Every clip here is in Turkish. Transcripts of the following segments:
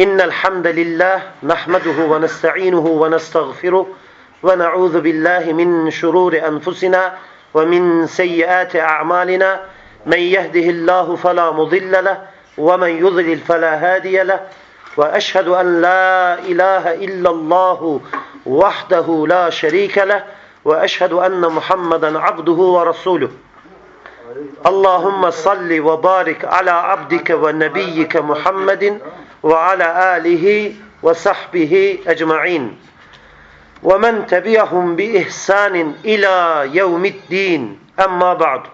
إن الحمد لله نحمده ونستعينه ونستغفره ونعوذ بالله من شرور أنفسنا ومن سيئات أعمالنا. من يهده الله فلا مضل له ومن يضلل فلا هادي له. وأشهد أن لا إله إلا الله وحده لا شريك له. وأشهد أن محمدا عبده ورسوله. اللهم صل وبارك على عبدك ونبيك محمد ve ala alihi ve sahbihi ecmaîn. Ve men tebiyahum bi ihsanin ila yevmiddin. Emma ba'd.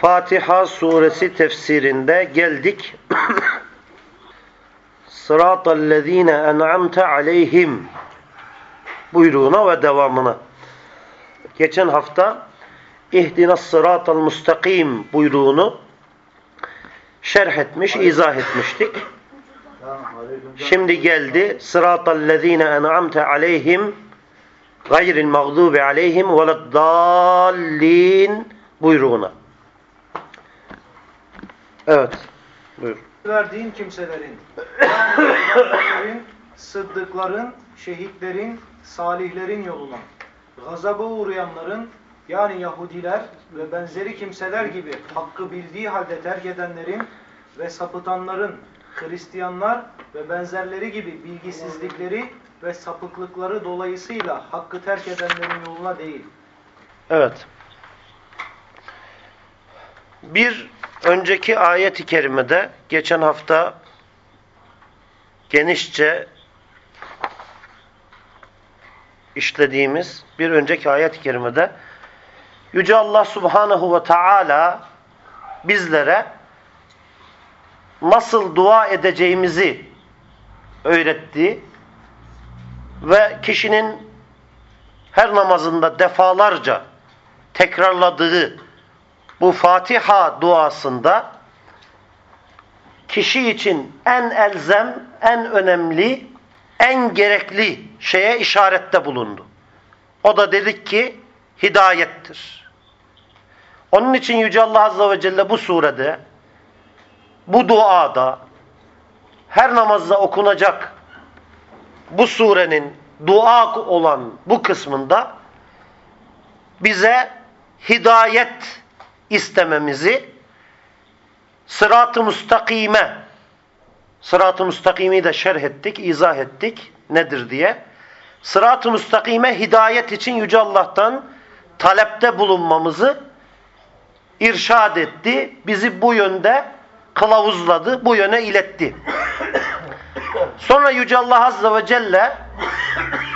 Fatiha suresi tefsirinde geldik. Sıratallezine en'amte aleyhim buyruğuna ve devamına. Geçen hafta ihdinas sıratal mustakim buyruğunu şerh etmiş, izah etmiştik. Şimdi geldi sıratallezine en'amte aleyhim gayril mağdubi aleyhim veleddallin buyruğuna. Evet. Buyur. verdiğin kimselerin, yani sıddıkların, şehitlerin, salihlerin yoluna, gazaba uğrayanların, yani Yahudiler ve benzeri kimseler gibi hakkı bildiği halde terk edenlerin ve sapıtanların, Hristiyanlar ve benzerleri gibi bilgisizlikleri ve sapıklıkları dolayısıyla hakkı terk edenlerin yoluna değil. Evet. Bir önceki ayet-i kerimede geçen hafta genişçe işlediğimiz bir önceki ayet-i kerimede Yüce Allah Subhanahu ve Teala bizlere nasıl dua edeceğimizi öğretti ve kişinin her namazında defalarca tekrarladığı bu Fatiha duasında kişi için en elzem, en önemli, en gerekli şeye işarette bulundu. O da dedik ki hidayettir. Onun için Yüce Allah Azze ve Celle bu surede, bu duada, her namazda okunacak bu surenin dua olan bu kısmında bize hidayet istememizi sırat-ı müstakime sırat-ı müstakimi de şerh ettik, izah ettik nedir diye. Sırat-ı müstakime hidayet için Yüce Allah'tan talepte bulunmamızı irşad etti. Bizi bu yönde kılavuzladı, bu yöne iletti. Sonra Yüce Allah Azze ve Celle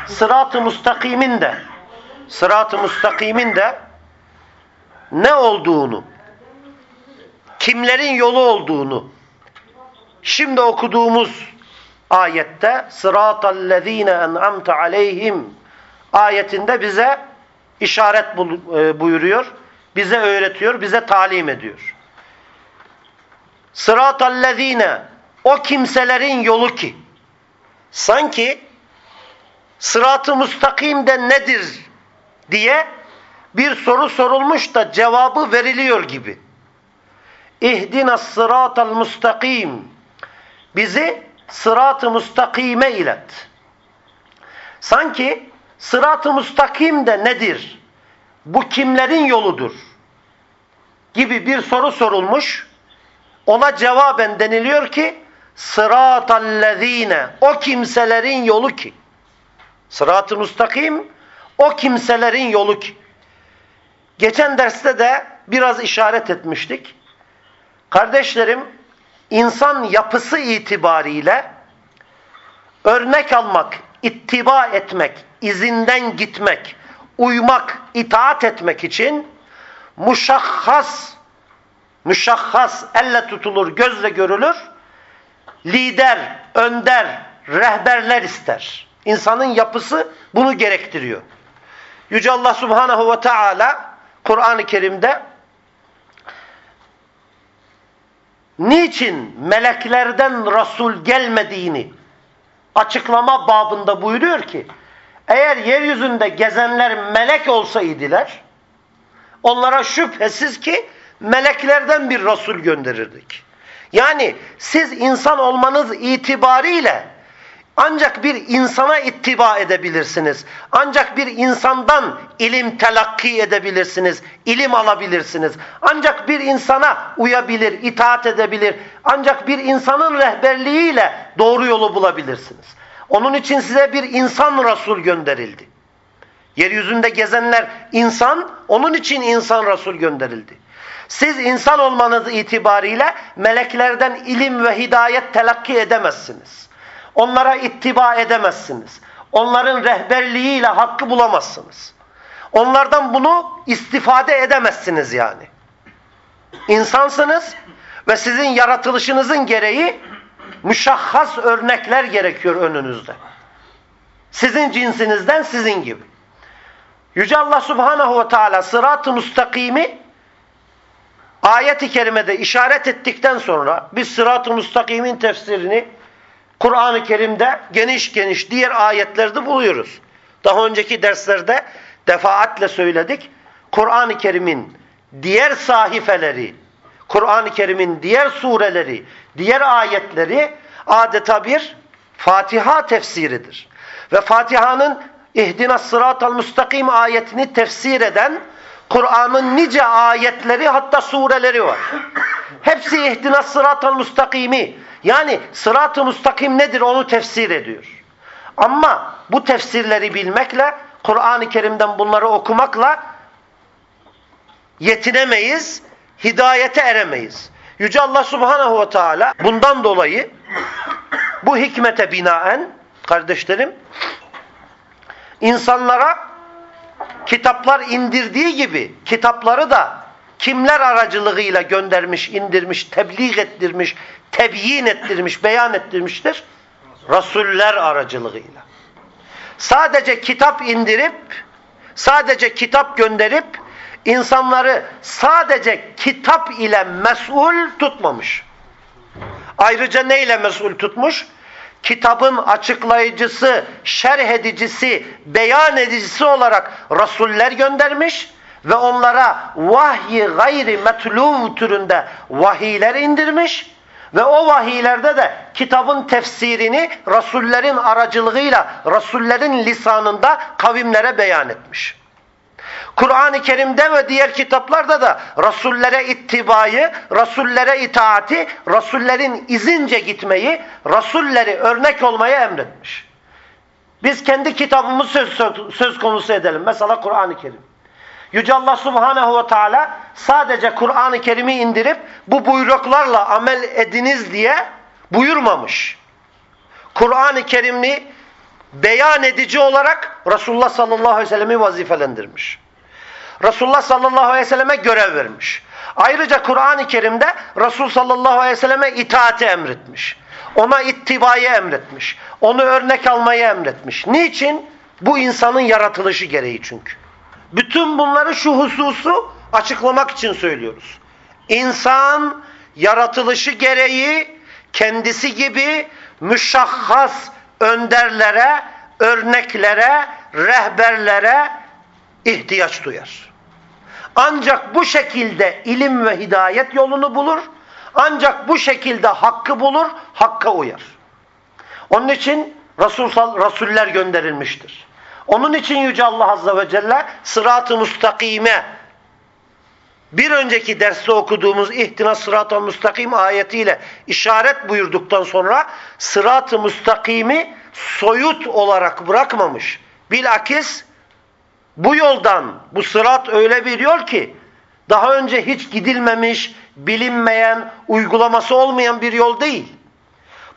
sırat-ı müstakimin de sırat-ı müstakimin de ne olduğunu, kimlerin yolu olduğunu şimdi okuduğumuz ayette sıratallezine en'amte aleyhim ayetinde bize işaret e, buyuruyor, bize öğretiyor, bize talim ediyor. Sıratallezine o kimselerin yolu ki sanki sırat-ı müstakim de nedir diye bir soru sorulmuş da cevabı veriliyor gibi. İhdina sıratal mustakim. Bizi sırat-ı müstakime ilet. Sanki sırat-ı müstakim de nedir? Bu kimlerin yoludur? Gibi bir soru sorulmuş. Ona cevaben deniliyor ki sıratallezine o kimselerin yolu ki. Sırat-ı müstakim o kimselerin yolu ki. Geçen derste de biraz işaret etmiştik. Kardeşlerim, insan yapısı itibariyle örnek almak, ittiba etmek, izinden gitmek, uymak, itaat etmek için muşahhas, müşahhas, elle tutulur, gözle görülür, lider, önder, rehberler ister. İnsanın yapısı bunu gerektiriyor. Yüce Allah Subhanahu ve Teala Kur'an-ı Kerim'de niçin meleklerden Resul gelmediğini açıklama babında buyuruyor ki eğer yeryüzünde gezenler melek olsaydılar onlara şüphesiz ki meleklerden bir Resul gönderirdik. Yani siz insan olmanız itibariyle ancak bir insana ittiba edebilirsiniz. Ancak bir insandan ilim telakki edebilirsiniz. ilim alabilirsiniz. Ancak bir insana uyabilir, itaat edebilir. Ancak bir insanın rehberliğiyle doğru yolu bulabilirsiniz. Onun için size bir insan Resul gönderildi. Yeryüzünde gezenler insan, onun için insan Resul gönderildi. Siz insan olmanız itibariyle meleklerden ilim ve hidayet telakki edemezsiniz. Onlara ittiba edemezsiniz. Onların rehberliğiyle hakkı bulamazsınız. Onlardan bunu istifade edemezsiniz yani. İnsansınız ve sizin yaratılışınızın gereği müşahhas örnekler gerekiyor önünüzde. Sizin cinsinizden sizin gibi. Yüce Allah Subhanahu ve Teala sırat-ı müstakimi ayet-i kerimede işaret ettikten sonra biz sırat-ı müstakimin tefsirini Kur'an-ı Kerim'de geniş geniş diğer ayetlerde buluyoruz. Daha önceki derslerde defaatle söyledik. Kur'an-ı Kerim'in diğer sahifeleri, Kur'an-ı Kerim'in diğer sureleri, diğer ayetleri adeta bir Fatiha tefsiridir. Ve Fatiha'nın İhdina sıratal müstakim ayetini tefsir eden Kur'an'ın nice ayetleri hatta sureleri var. Hepsi ihdina sıratal müstakimi yani sırat-ı müstakim nedir onu tefsir ediyor. Ama bu tefsirleri bilmekle Kur'an-ı Kerim'den bunları okumakla yetinemeyiz, hidayete eremeyiz. Yüce Allah Subhanahu ve Teala bundan dolayı bu hikmete binaen kardeşlerim insanlara kitaplar indirdiği gibi kitapları da kimler aracılığıyla göndermiş, indirmiş, tebliğ ettirmiş, tebyin ettirmiş, beyan ettirmiştir? Rasuller aracılığıyla. Sadece kitap indirip, sadece kitap gönderip, insanları sadece kitap ile mesul tutmamış. Ayrıca neyle mesul tutmuş? Kitabın açıklayıcısı, şerh edicisi, beyan edicisi olarak rasuller göndermiş ve onlara vahyi gayri metluv türünde vahiyler indirmiş ve o vahiylerde de kitabın tefsirini rasullerin aracılığıyla, rasullerin lisanında kavimlere beyan etmiş. Kur'an-ı Kerim'de ve diğer kitaplarda da Rasullere ittibayı, Rasullere itaati, Rasullerin izince gitmeyi, Rasulleri örnek olmayı emretmiş. Biz kendi kitabımız söz, söz konusu edelim. Mesela Kur'an-ı Kerim. Yüce Allah Subhanahu ve Teala sadece Kur'an-ı Kerim'i indirip bu buyruklarla amel ediniz diye buyurmamış. Kur'an-ı Kerim'i beyan edici olarak Resulullah sallallahu aleyhi ve sellem'i vazifelendirmiş. Resulullah sallallahu aleyhi ve selleme görev vermiş. Ayrıca Kur'an-ı Kerim'de Resul sallallahu aleyhi ve selleme itaati emretmiş. Ona ittibayı emretmiş. Onu örnek almayı emretmiş. Niçin? Bu insanın yaratılışı gereği çünkü. Bütün bunları şu hususu açıklamak için söylüyoruz. İnsan yaratılışı gereği kendisi gibi müşahhas önderlere, örneklere, rehberlere ihtiyaç duyar. Ancak bu şekilde ilim ve hidayet yolunu bulur. Ancak bu şekilde hakkı bulur, hakka uyar. Onun için Resul, Rasuller gönderilmiştir. Onun için Yüce Allah Azze ve Celle sırat-ı müstakime bir önceki derste okuduğumuz ihtina sırat-ı müstakim ayetiyle işaret buyurduktan sonra sırat-ı müstakimi soyut olarak bırakmamış. Bilakis bu yoldan, bu sırat öyle bir yol ki daha önce hiç gidilmemiş, bilinmeyen, uygulaması olmayan bir yol değil.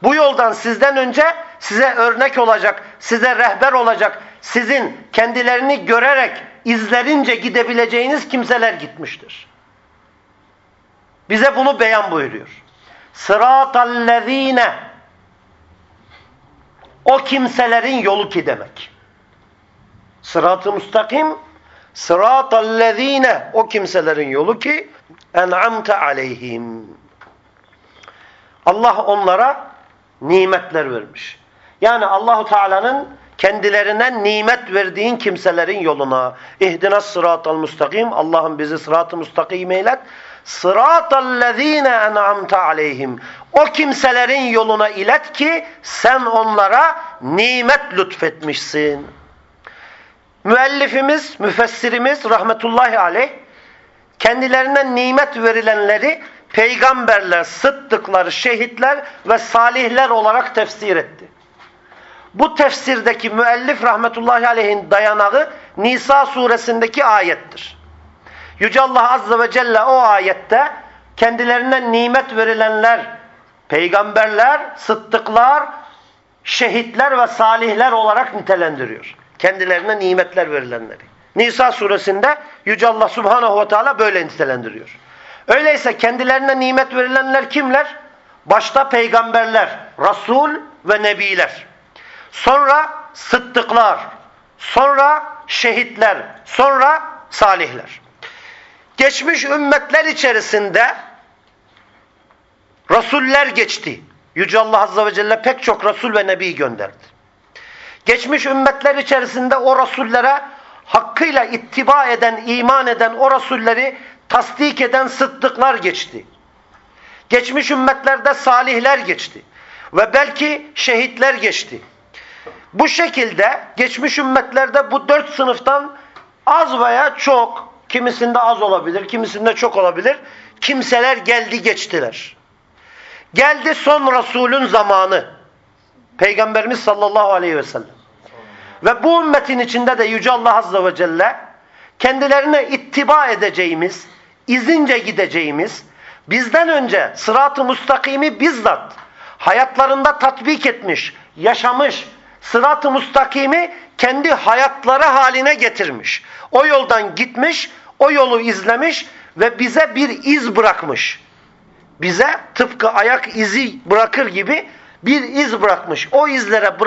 Bu yoldan sizden önce size örnek olacak, size rehber olacak, sizin kendilerini görerek, izlerince gidebileceğiniz kimseler gitmiştir. Bize bunu beyan buyuruyor. Sıratallezine o kimselerin yolu ki demek. Sırat-ı müstakim sıratallezine o kimselerin yolu ki en'amte aleyhim. Allah onlara nimetler vermiş. Yani Allahu Teala'nın kendilerine nimet verdiğin kimselerin yoluna. İhdina sıratal müstakim. Allah'ım bizi sırat-ı müstakim eylet. Sıratallezine en'amte aleyhim. O kimselerin yoluna ilet ki sen onlara nimet lütfetmişsin. Müellifimiz, müfessirimiz rahmetullahi aleyh kendilerine nimet verilenleri peygamberler, sıddıklar, şehitler ve salihler olarak tefsir etti. Bu tefsirdeki müellif rahmetullahi aleyhin dayanağı Nisa suresindeki ayettir. Yüce Allah Azze ve Celle o ayette kendilerine nimet verilenler, peygamberler, sıddıklar, şehitler ve salihler olarak nitelendiriyor. Kendilerine nimetler verilenleri. Nisa suresinde Yüce Allah Subhanahu ve Teala böyle nitelendiriyor. Öyleyse kendilerine nimet verilenler kimler? Başta peygamberler, Resul ve Nebiler. Sonra sıddıklar, sonra şehitler, sonra salihler. Geçmiş ümmetler içerisinde Resuller geçti. Yüce Allah Azze ve Celle pek çok Resul ve Nebi gönderdi. Geçmiş ümmetler içerisinde o Resullere hakkıyla ittiba eden, iman eden o Resulleri tasdik eden sıddıklar geçti. Geçmiş ümmetlerde salihler geçti. Ve belki şehitler geçti. Bu şekilde geçmiş ümmetlerde bu dört sınıftan az veya çok, kimisinde az olabilir, kimisinde çok olabilir, kimseler geldi geçtiler. Geldi son Resulün zamanı. Peygamberimiz sallallahu aleyhi ve sellem. Ve bu ümmetin içinde de Yüce Allah Azze ve Celle kendilerine ittiba edeceğimiz, izince gideceğimiz, bizden önce sırat-ı müstakimi bizzat hayatlarında tatbik etmiş, yaşamış, sırat-ı müstakimi kendi hayatları haline getirmiş. O yoldan gitmiş, o yolu izlemiş ve bize bir iz bırakmış. Bize tıpkı ayak izi bırakır gibi bir iz bırakmış. O izlere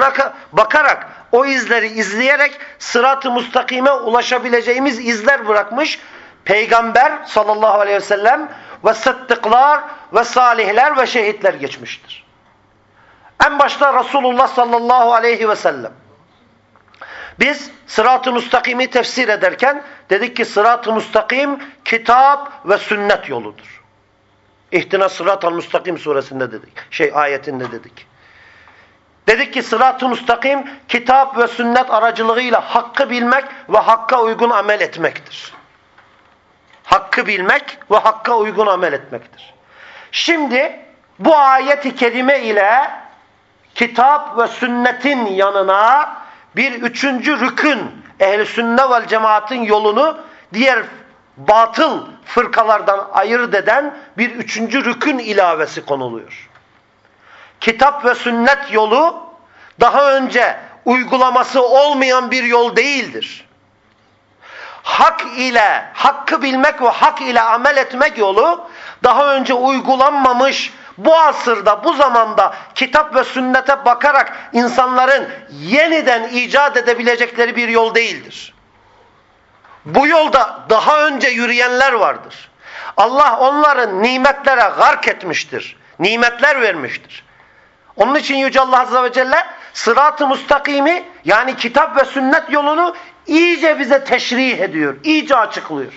bakarak, o izleri izleyerek sırat-ı müstakime ulaşabileceğimiz izler bırakmış. Peygamber sallallahu aleyhi ve sellem ve sıddıklar ve salihler ve şehitler geçmiştir. En başta Resulullah sallallahu aleyhi ve sellem. Biz sırat-ı müstakimi tefsir ederken dedik ki sırat-ı müstakim kitap ve sünnet yoludur. İhtina sırat-ı müstakim suresinde dedik. Şey ayetinde dedik. Dedik ki sırat-ı müstakim kitap ve sünnet aracılığıyla hakkı bilmek ve hakka uygun amel etmektir. Hakkı bilmek ve hakka uygun amel etmektir. Şimdi bu ayet-i kerime ile kitap ve sünnetin yanına bir üçüncü rükün ehl-i sünne vel cemaatin yolunu diğer batıl fırkalardan ayırt eden bir üçüncü rükün ilavesi konuluyor. Kitap ve sünnet yolu daha önce uygulaması olmayan bir yol değildir. Hak ile, hakkı bilmek ve hak ile amel etmek yolu daha önce uygulanmamış bu asırda, bu zamanda kitap ve sünnete bakarak insanların yeniden icat edebilecekleri bir yol değildir. Bu yolda daha önce yürüyenler vardır. Allah onların nimetlere gark etmiştir. Nimetler vermiştir. Onun için Yüce Allah Azze ve Celle sırat-ı müstakimi yani kitap ve sünnet yolunu iyice bize teşrih ediyor. iyice açıklıyor.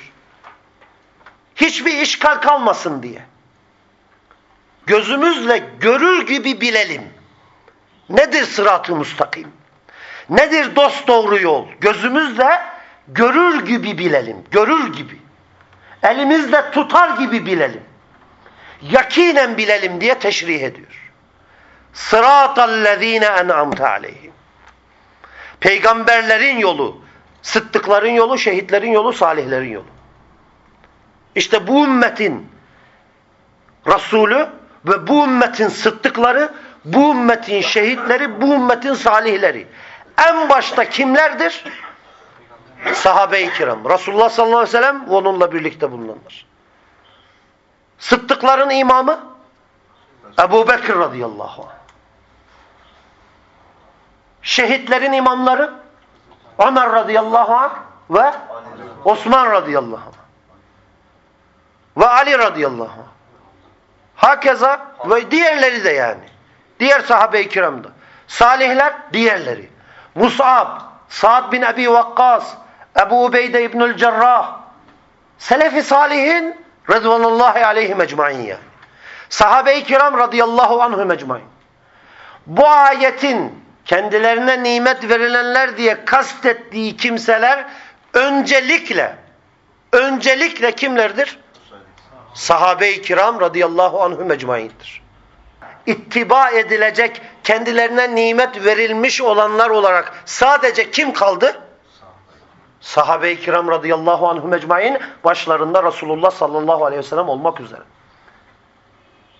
Hiçbir işgal kalmasın diye. Gözümüzle görür gibi bilelim. Nedir sırat-ı müstakim? Nedir dost doğru yol? Gözümüzle görür gibi bilelim. Görür gibi. Elimizle tutar gibi bilelim. Yakinen bilelim diye teşrih ediyor. Sıratallezine en'amte aleyhim. Peygamberlerin yolu, sıddıkların yolu, şehitlerin yolu, salihlerin yolu. İşte bu ümmetin Resulü ve bu ümmetin sıddıkları, bu ümmetin şehitleri, bu ümmetin salihleri. En başta kimlerdir? Sahabe-i kiram. Resulullah sallallahu aleyhi ve sellem onunla birlikte bulunanlar. Sıddıkların imamı Ebu Bekir radıyallahu anh. Şehitlerin imamları Ömer radıyallahu anh ve Osman radıyallahu anh. Ve Ali radıyallahu anh. Hakeza ve diğerleri de yani. Diğer sahabe-i kiramda. Salihler diğerleri. Mus'ab, Sa'd bin Ebi Vakkas, Ebu Ubeyde İbnül Cerrah. Selefi salihin Rıdvanullahi aleyhim ecmain yani. Sahabe-i kiram radıyallahu anhum ecmain. Bu ayetin kendilerine nimet verilenler diye kastettiği kimseler öncelikle öncelikle kimlerdir? Sahabe-i kiram radıyallahu anhum ecmaindir. İttiba edilecek kendilerine nimet verilmiş olanlar olarak sadece kim kaldı? Sahabe-i kiram radıyallahu anhum ecmain başlarında Resulullah sallallahu aleyhi ve sellem olmak üzere.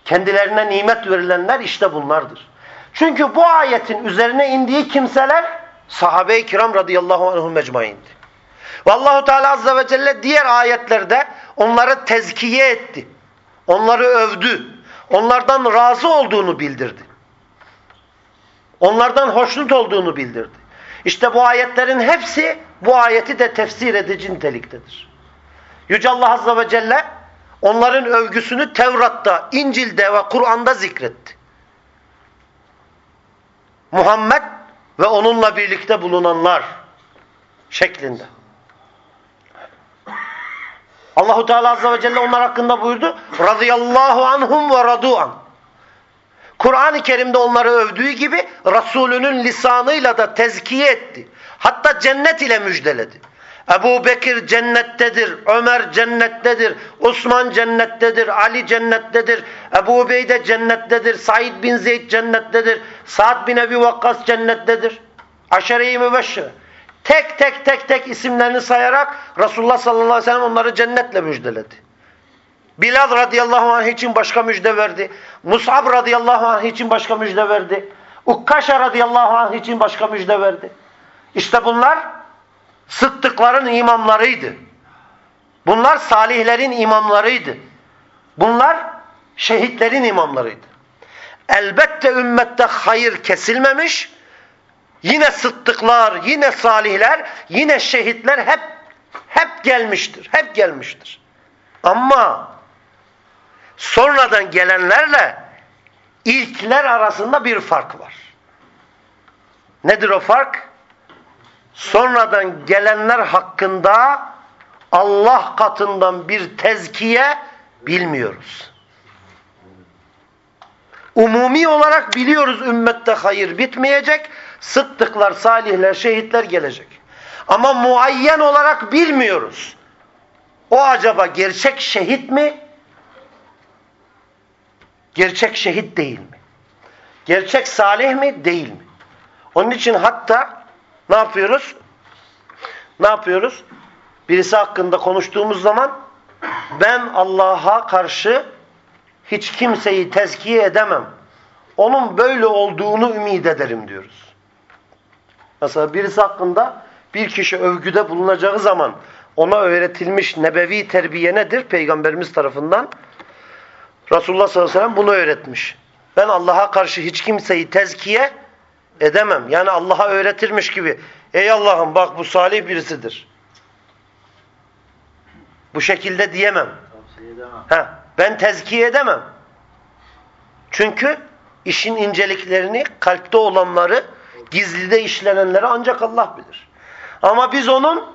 Kendilerine nimet verilenler işte bunlardır. Çünkü bu ayetin üzerine indiği kimseler sahabe-i kiram radıyallahu anhum ecmaindi. Vallahu Teala azze ve celle diğer ayetlerde onları tezkiye etti. Onları övdü. Onlardan razı olduğunu bildirdi. Onlardan hoşnut olduğunu bildirdi. İşte bu ayetlerin hepsi bu ayeti de tefsir edici niteliktedir. Yüce Allah Azze ve Celle onların övgüsünü Tevrat'ta, İncil'de ve Kur'an'da zikretti. Muhammed ve onunla birlikte bulunanlar şeklinde. Allahu Teala Azze ve Celle onlar hakkında buyurdu. Radıyallahu anhum ve radu'an. Kur'an-ı Kerim'de onları övdüğü gibi Resulünün lisanıyla da tezkiye etti. Hatta cennet ile müjdeledi. Ebu Bekir cennettedir, Ömer cennettedir, Osman cennettedir, Ali cennettedir, Ebu Ubeyde cennettedir, Said bin Zeyd cennettedir, Sa'd bin Ebi Vakkas cennettedir. Aşere-i mübeşşire. Tek tek tek tek isimlerini sayarak Resulullah sallallahu aleyhi ve sellem onları cennetle müjdeledi. Bilal radıyallahu anh için başka müjde verdi. Mus'ab radıyallahu anh için başka müjde verdi. Ukkaşa radıyallahu anh için başka müjde verdi. İşte bunlar sıddıkların imamlarıydı. Bunlar salihlerin imamlarıydı. Bunlar şehitlerin imamlarıydı. Elbette ümmette hayır kesilmemiş. Yine sıddıklar, yine salihler, yine şehitler hep hep gelmiştir. Hep gelmiştir. Ama sonradan gelenlerle ilkler arasında bir fark var. Nedir o fark? Sonradan gelenler hakkında Allah katından bir tezkiye bilmiyoruz. Umumi olarak biliyoruz ümmette hayır bitmeyecek. Sıddıklar, salihler, şehitler gelecek. Ama muayyen olarak bilmiyoruz. O acaba gerçek şehit mi? Gerçek şehit değil mi? Gerçek salih mi? Değil mi? Onun için hatta ne yapıyoruz? Ne yapıyoruz? Birisi hakkında konuştuğumuz zaman ben Allah'a karşı hiç kimseyi tezkiye edemem. Onun böyle olduğunu ümit ederim diyoruz. Mesela birisi hakkında bir kişi övgüde bulunacağı zaman ona öğretilmiş nebevi terbiye nedir? Peygamberimiz tarafından Resulullah sallallahu aleyhi ve sellem bunu öğretmiş. Ben Allah'a karşı hiç kimseyi tezkiye edemem. Yani Allah'a öğretirmiş gibi. Ey Allah'ım bak bu salih birisidir. Bu şekilde diyemem. Ha, ben tezkiye edemem. Çünkü işin inceliklerini, kalpte olanları, gizlide işlenenleri ancak Allah bilir. Ama biz onun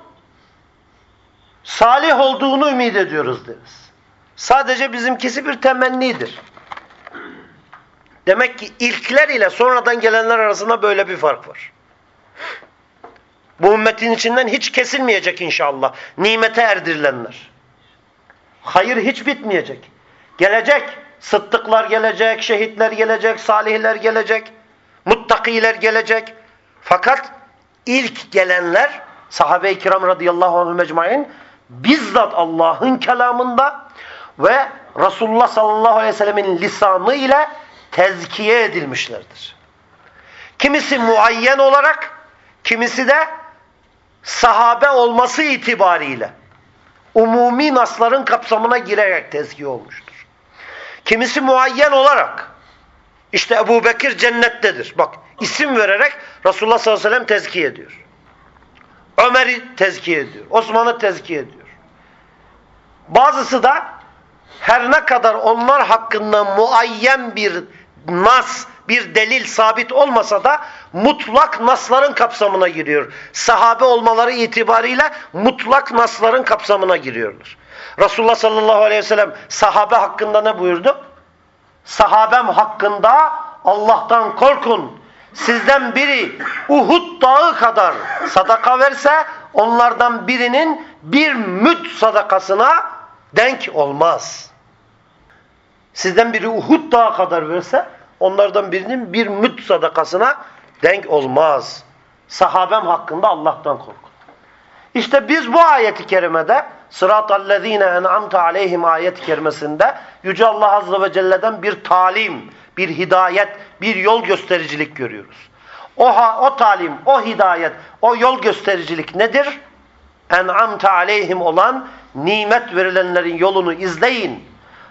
salih olduğunu ümit ediyoruz deriz. Sadece bizimkisi bir temennidir. Demek ki ilkler ile sonradan gelenler arasında böyle bir fark var. Bu ümmetin içinden hiç kesilmeyecek inşallah. Nimete erdirilenler. Hayır hiç bitmeyecek. Gelecek. Sıddıklar gelecek, şehitler gelecek, salihler gelecek, muttakiler gelecek. Fakat ilk gelenler sahabe-i kiram radıyallahu anh mecmain bizzat Allah'ın kelamında ve Resulullah sallallahu aleyhi ve sellemin lisanı ile tezkiye edilmişlerdir. Kimisi muayyen olarak, kimisi de sahabe olması itibariyle umumi nasların kapsamına girerek tezkiye olmuştur. Kimisi muayyen olarak işte Ebu Bekir cennettedir. Bak isim vererek Resulullah sallallahu aleyhi ve sellem tezkiye ediyor. Ömer'i tezkiye ediyor. Osman'ı tezkiye ediyor. Bazısı da her ne kadar onlar hakkında muayyen bir nas, bir delil sabit olmasa da mutlak nasların kapsamına giriyor. Sahabe olmaları itibariyle mutlak nasların kapsamına giriyorlar. Resulullah sallallahu aleyhi ve sellem sahabe hakkında ne buyurdu? Sahabem hakkında Allah'tan korkun. Sizden biri Uhud dağı kadar sadaka verse onlardan birinin bir müd sadakasına denk olmaz. Sizden biri Uhud dağı kadar verse onlardan birinin bir müd sadakasına denk olmaz. Sahabem hakkında Allah'tan korkun. İşte biz bu ayeti kerimede sıratallezine en'amte aleyhim ayet kerimesinde Yüce Allah Azze ve Celle'den bir talim, bir hidayet, bir yol göstericilik görüyoruz. O, o talim, o hidayet, o yol göstericilik nedir? En'amte aleyhim olan nimet verilenlerin yolunu izleyin.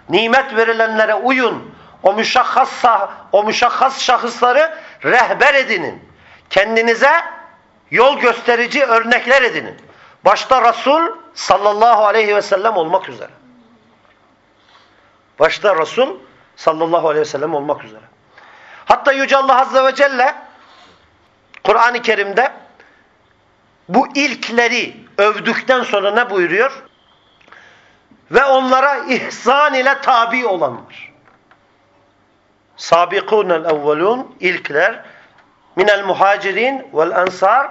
Nimet verilenlere uyun. O müşahhas, o müşahhas şahısları rehber edinin. Kendinize yol gösterici örnekler edinin. Başta Resul sallallahu aleyhi ve sellem olmak üzere. Başta Resul sallallahu aleyhi ve sellem olmak üzere. Hatta Yüce Allah Azze ve Celle Kur'an-ı Kerim'de bu ilkleri övdükten sonra ne buyuruyor? Ve onlara ihsan ile tabi olanlar. Sabikunel evvelun ilkler minel muhacirin vel ensar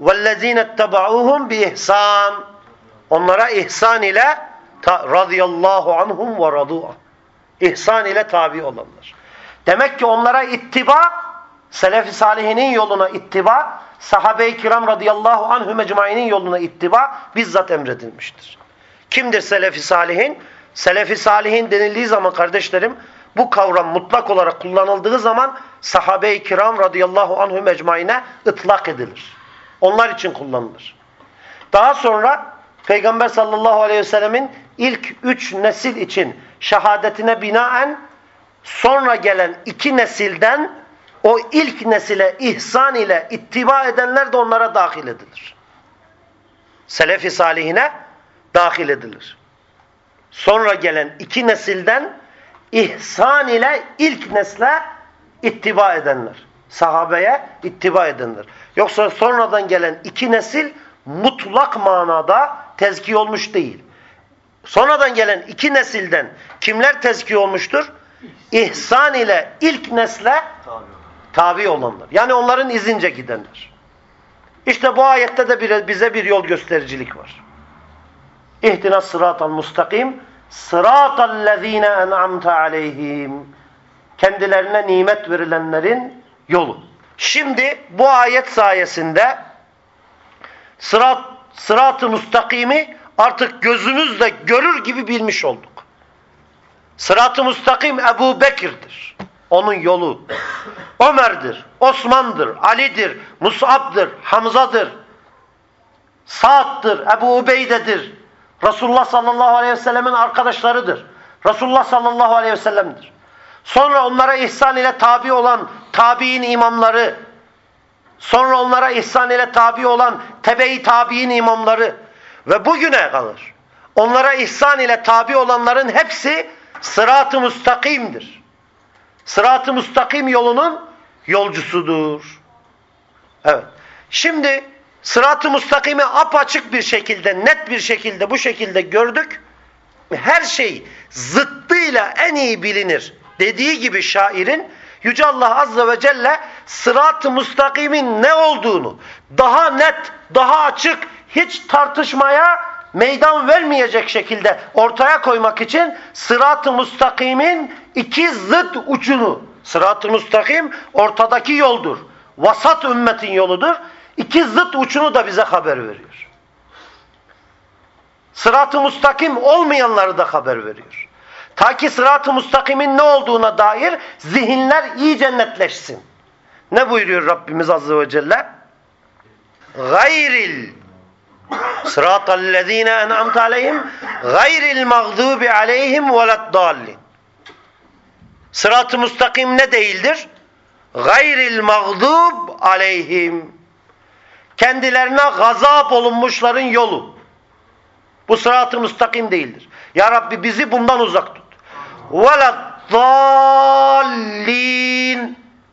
vellezine ettabauhum bi ihsan. Onlara ihsan ile radıyallahu anhum ve radu'a. İhsan ile tabi olanlar. Demek ki onlara ittiba, selef-i salihinin yoluna ittiba, sahabe-i kiram radıyallahu anhum ecmainin yoluna ittiba bizzat emredilmiştir. Kimdir selef-i salihin? Selef-i salihin denildiği zaman kardeşlerim, bu kavram mutlak olarak kullanıldığı zaman sahabe-i kiram radıyallahu anhum ecmaine ıtlak edilir. Onlar için kullanılır. Daha sonra Peygamber sallallahu aleyhi ve sellemin ilk üç nesil için şehadetine binaen sonra gelen iki nesilden o ilk nesile ihsan ile ittiba edenler de onlara dahil edilir. Selefi salihine dahil edilir. Sonra gelen iki nesilden ihsan ile ilk nesle ittiba edenler. Sahabeye ittiba edenler. Yoksa sonradan gelen iki nesil mutlak manada tezkiye olmuş değil. Sonradan gelen iki nesilden kimler tezkiye olmuştur? İhsan ile ilk nesle tabi olanlar. Yani onların izince gidenler. İşte bu ayette de bize bir yol göstericilik var. İhtina sıratal mustakim sıratal lezine en'amte aleyhim kendilerine nimet verilenlerin yolu. Şimdi bu ayet sayesinde sırat sırat-ı müstakimi artık gözümüzle görür gibi bilmiş olduk. Sırat-ı müstakim Ebu Bekir'dir. Onun yolu. Ömer'dir, Osman'dır, Ali'dir, Mus'ab'dır, Hamza'dır, Sa'd'dır, Ebu Ubeyde'dir. Resulullah sallallahu aleyhi ve sellemin arkadaşlarıdır. Resulullah sallallahu aleyhi ve sellem'dir. Sonra onlara ihsan ile tabi olan tabi'in imamları, sonra onlara ihsan ile tabi olan tebe-i tabi'in imamları ve bugüne kalır. Onlara ihsan ile tabi olanların hepsi sırat-ı müstakimdir. Sırat-ı müstakim yolunun yolcusudur. Evet. Şimdi sırat-ı müstakimi apaçık bir şekilde, net bir şekilde bu şekilde gördük. Her şey zıttıyla en iyi bilinir dediği gibi şairin Yüce Allah Azze ve Celle sırat-ı müstakimin ne olduğunu daha net, daha açık, hiç tartışmaya meydan vermeyecek şekilde ortaya koymak için sırat-ı müstakimin iki zıt ucunu, sırat-ı müstakim ortadaki yoldur. Vasat ümmetin yoludur. İki zıt uçunu da bize haber veriyor. Sırat-ı müstakim olmayanları da haber veriyor. Ta ki sırat-ı müstakimin ne olduğuna dair zihinler iyice netleşsin. Ne buyuruyor Rabbimiz Azze ve Celle? Gayril sıratallezine en'amte aleyhim gayril mağdubi aleyhim veleddallin. Sırat-ı müstakim ne değildir? Gayril mağdub aleyhim. Kendilerine gazap olunmuşların yolu. Bu sırat-ı müstakim değildir. Ya Rabbi bizi bundan uzak tut. وَلَدَّالِّينَ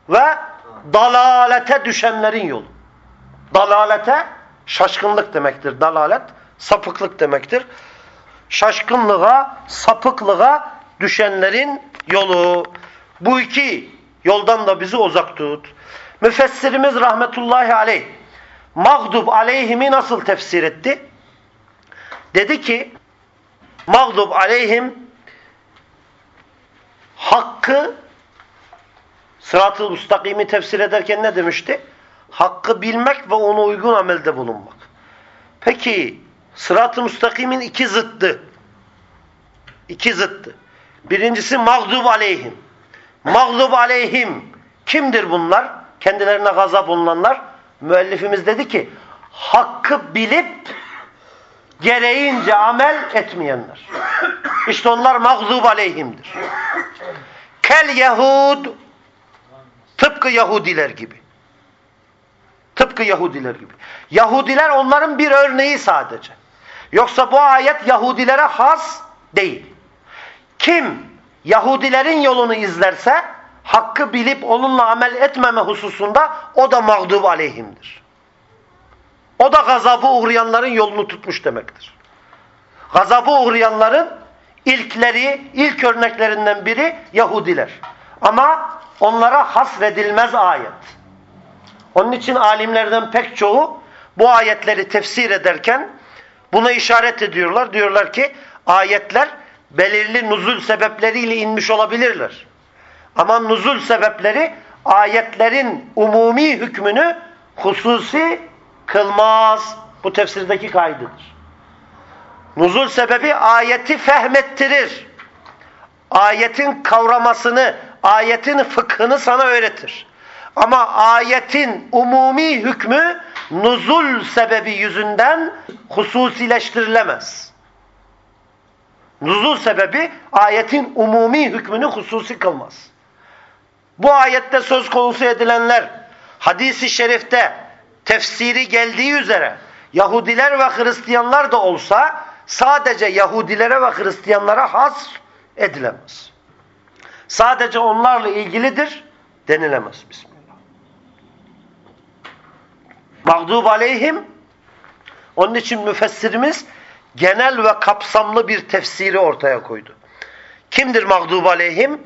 Ve dalalete düşenlerin yolu. Dalalete şaşkınlık demektir. Dalalet sapıklık demektir. şaşkınlığa, sapıklığa düşenlerin yolu. Bu iki yoldan da bizi uzak tut. Müfessirimiz rahmetullahi aleyh mağdub aleyhimi nasıl tefsir etti? Dedi ki mağdub aleyhim hakkı sırat-ı müstakimi tefsir ederken ne demişti? Hakkı bilmek ve ona uygun amelde bulunmak. Peki sırat-ı müstakimin iki zıttı. İki zıttı. Birincisi mağdub aleyhim. Mağdub aleyhim kimdir bunlar? Kendilerine gazap olunanlar. Müellifimiz dedi ki hakkı bilip gereğince amel etmeyenler. İşte onlar mağdub aleyhimdir. Kel Yahud tıpkı Yahudiler gibi. Tıpkı Yahudiler gibi. Yahudiler onların bir örneği sadece. Yoksa bu ayet Yahudilere has değil. Kim Yahudilerin yolunu izlerse hakkı bilip onunla amel etmeme hususunda o da mağdub aleyhimdir. O da gazabı uğrayanların yolunu tutmuş demektir. Gazabı uğrayanların ilkleri, ilk örneklerinden biri Yahudiler. Ama onlara hasredilmez ayet. Onun için alimlerden pek çoğu bu ayetleri tefsir ederken buna işaret ediyorlar. Diyorlar ki ayetler belirli nuzul sebepleriyle inmiş olabilirler. Ama nuzul sebepleri ayetlerin umumi hükmünü hususi kılmaz. Bu tefsirdeki kaydıdır. Nuzul sebebi ayeti fehmettirir. Ayetin kavramasını, ayetin fıkhını sana öğretir. Ama ayetin umumi hükmü nuzul sebebi yüzünden hususileştirilemez. Nuzul sebebi ayetin umumi hükmünü hususi kılmaz. Bu ayette söz konusu edilenler hadisi şerifte tefsiri geldiği üzere Yahudiler ve Hristiyanlar da olsa sadece Yahudilere ve Hristiyanlara has edilemez. Sadece onlarla ilgilidir denilemez. Bismillah. Mağdub aleyhim onun için müfessirimiz genel ve kapsamlı bir tefsiri ortaya koydu. Kimdir mağdub aleyhim?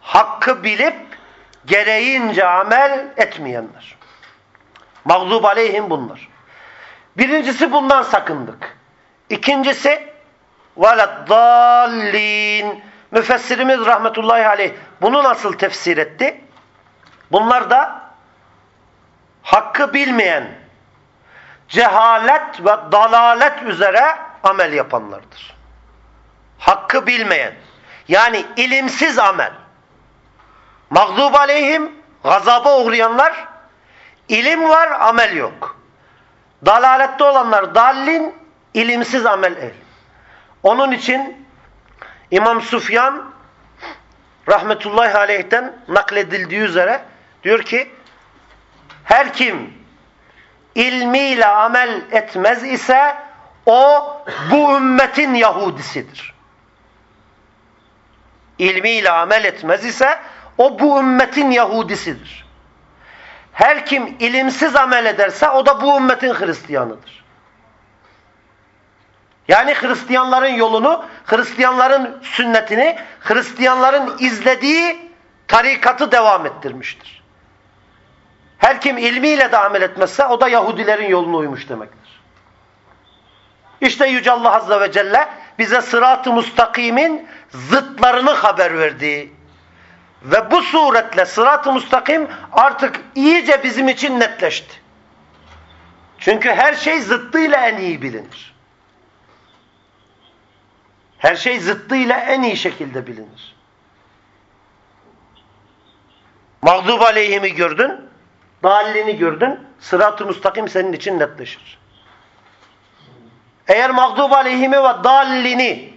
Hakkı bilip gereğince amel etmeyenler. Mağdub aleyhim bunlar. Birincisi bundan sakındık. İkincisi veleddallin. Müfessirimiz rahmetullahi aleyh bunu nasıl tefsir etti? Bunlar da hakkı bilmeyen, cehalet ve dalalet üzere amel yapanlardır. Hakkı bilmeyen, yani ilimsiz amel. Mağdub aleyhim, gazaba uğrayanlar, ilim var, amel yok. Dalalette olanlar dallin, ilimsiz amel el. Onun için İmam Sufyan rahmetullahi aleyhten nakledildiği üzere diyor ki her kim ilmiyle amel etmez ise o bu ümmetin Yahudisidir. İlmiyle amel etmez ise o bu ümmetin Yahudisidir. Her kim ilimsiz amel ederse o da bu ümmetin Hristiyanıdır. Yani Hristiyanların yolunu, Hristiyanların sünnetini, Hristiyanların izlediği tarikatı devam ettirmiştir. Her kim ilmiyle de amel etmezse o da Yahudilerin yoluna uymuş demektir. İşte Yüce Allah Azze ve Celle bize sırat-ı müstakimin zıtlarını haber verdi. Ve bu suretle sırat-ı müstakim artık iyice bizim için netleşti. Çünkü her şey zıttıyla en iyi bilinir. Her şey zıttıyla en iyi şekilde bilinir. Mağdub aleyhimi gördün, dallini gördün, sırat-ı müstakim senin için netleşir. Eğer mağdub aleyhimi ve dallini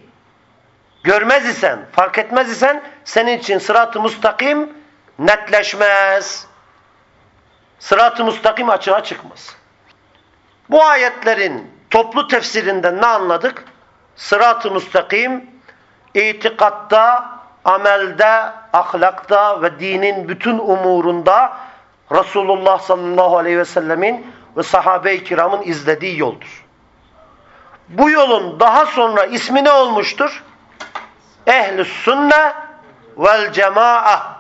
görmez isen, fark etmez isen senin için sırat-ı müstakim netleşmez. Sırat-ı müstakim açığa çıkmaz. Bu ayetlerin toplu tefsirinden ne anladık? Sırat-ı müstakim itikatta, amelde, ahlakta ve dinin bütün umurunda Resulullah sallallahu aleyhi ve sellemin ve sahabe-i kiramın izlediği yoldur. bu yolun daha sonra ismi ne olmuştur? Ehl-i sünne vel cema'a.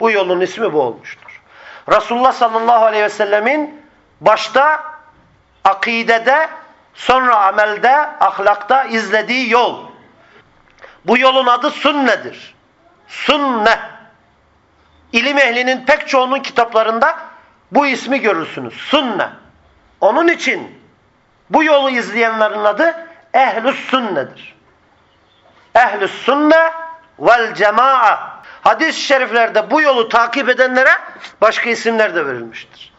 Bu yolun ismi bu olmuştur. Resulullah sallallahu aleyhi ve sellemin başta akidede, sonra amelde, ahlakta izlediği yol. Bu yolun adı sünnedir. Sünne. İlim ehlinin pek çoğunun kitaplarında bu ismi görürsünüz. Sünne. Onun için bu yolu izleyenlerin adı ehl-i sünnedir. Ehl-i sünne vel cema'a. Hadis-i şeriflerde bu yolu takip edenlere başka isimler de verilmiştir.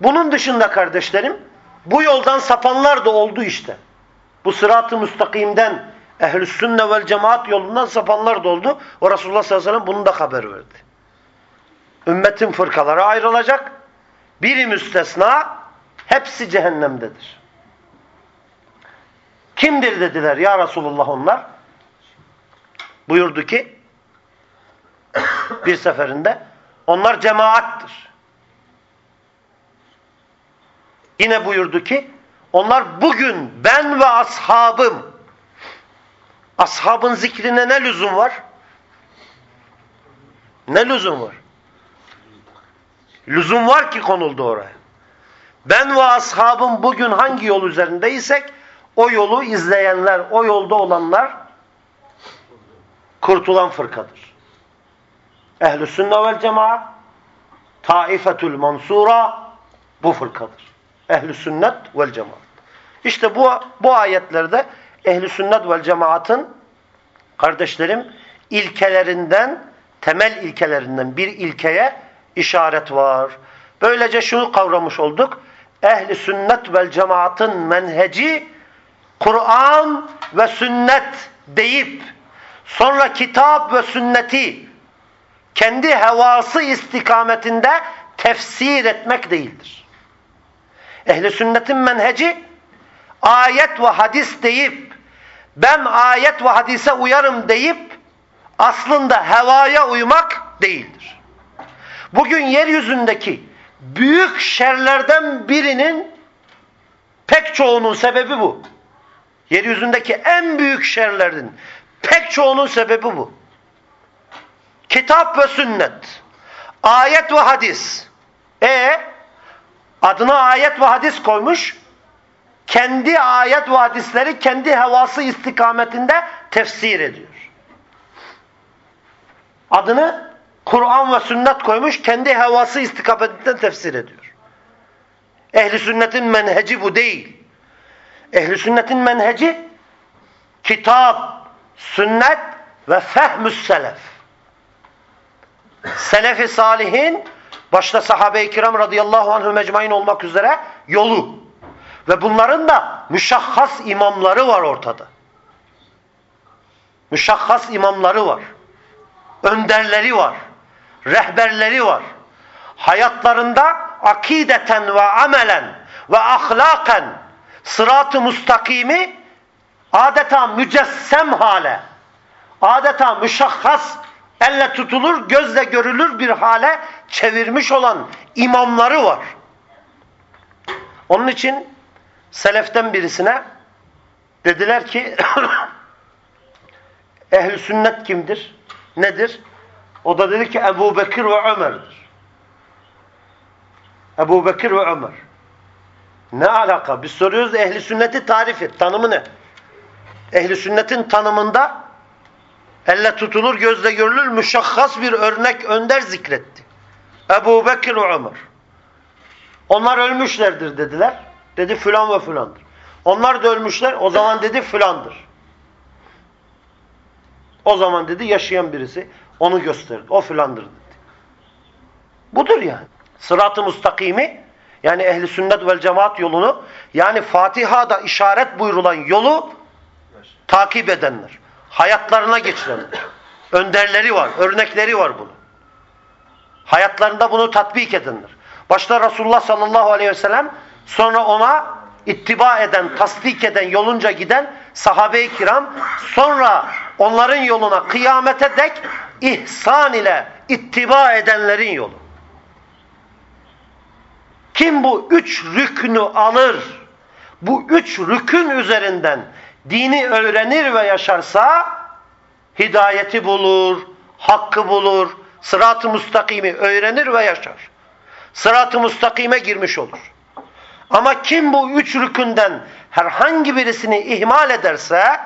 Bunun dışında kardeşlerim bu yoldan sapanlar da oldu işte. Bu sırat-ı müstakimden ehl-i sünne vel cemaat yolundan sapanlar da oldu. O Resulullah sallallahu aleyhi ve sellem bunu da haber verdi. Ümmetin fırkaları ayrılacak. Biri müstesna hepsi cehennemdedir. Kimdir dediler ya Resulullah onlar? Buyurdu ki bir seferinde onlar cemaattir. Yine buyurdu ki onlar bugün ben ve ashabım ashabın zikrine ne lüzum var? Ne lüzum var? Lüzum var ki konuldu oraya. Ben ve ashabım bugün hangi yol üzerindeysek o yolu izleyenler, o yolda olanlar kurtulan fırkadır. Ehl-i sünne vel cemaat taifetül mansura bu fırkadır. Ehl-i sünnet vel cemaat. İşte bu, bu ayetlerde ehl-i sünnet vel cemaatın kardeşlerim ilkelerinden, temel ilkelerinden bir ilkeye işaret var. Böylece şunu kavramış olduk. Ehli sünnet vel cemaatın menheci Kur'an ve sünnet deyip sonra kitap ve sünneti kendi hevası istikametinde tefsir etmek değildir. Ehli sünnetin menheci ayet ve hadis deyip ben ayet ve hadise uyarım deyip aslında hevaya uymak değildir. Bugün yeryüzündeki büyük şerlerden birinin pek çoğunun sebebi bu. Yeryüzündeki en büyük şerlerin pek çoğunun sebebi bu. Kitap ve sünnet, ayet ve hadis. E adına ayet ve hadis koymuş. Kendi ayet ve hadisleri kendi hevası istikametinde tefsir ediyor. Adını Kur'an ve sünnet koymuş, kendi hevası istikametinden tefsir ediyor. Ehli sünnetin menheci bu değil. Ehli sünnetin menheci kitap, sünnet ve fehmüs selef. Selefi salihin başta sahabe-i kiram radıyallahu anhü mecmain olmak üzere yolu. Ve bunların da müşahhas imamları var ortada. Müşahhas imamları var. Önderleri var. Rehberleri var. Hayatlarında akideten ve amelen ve ahlaken sırat-ı mustakimi adeta mücessem hale, adeta müşahhas, elle tutulur, gözle görülür bir hale çevirmiş olan imamları var. Onun için seleften birisine dediler ki ehl sünnet kimdir? Nedir? O da dedi ki Ebu Bekir ve Ömer'dir. Ebu Bekir ve Ömer. Ne alaka? Biz soruyoruz ehli sünneti tarif et. Tanımı ne? Ehli sünnetin tanımında elle tutulur, gözle görülür, müşahhas bir örnek önder zikretti. Ebu Bekir ve Ömer. Onlar ölmüşlerdir dediler. Dedi filan ve filandır. Onlar da ölmüşler. O zaman dedi filandır. O zaman dedi yaşayan birisi onu gösterdi. O filandır dedi. Budur yani. Sırat-ı mustakimi yani ehli sünnet vel cemaat yolunu yani Fatiha'da işaret buyurulan yolu takip edenler. Hayatlarına geçirenler. Önderleri var, örnekleri var bunu. Hayatlarında bunu tatbik edenler. Başta Resulullah sallallahu aleyhi ve sellem sonra ona ittiba eden, tasdik eden, yolunca giden sahabe-i kiram sonra onların yoluna kıyamete dek ihsan ile ittiba edenlerin yolu. Kim bu üç rüknü alır, bu üç rükün üzerinden dini öğrenir ve yaşarsa hidayeti bulur, hakkı bulur, sırat-ı müstakimi öğrenir ve yaşar. Sırat-ı müstakime girmiş olur. Ama kim bu üç rükünden herhangi birisini ihmal ederse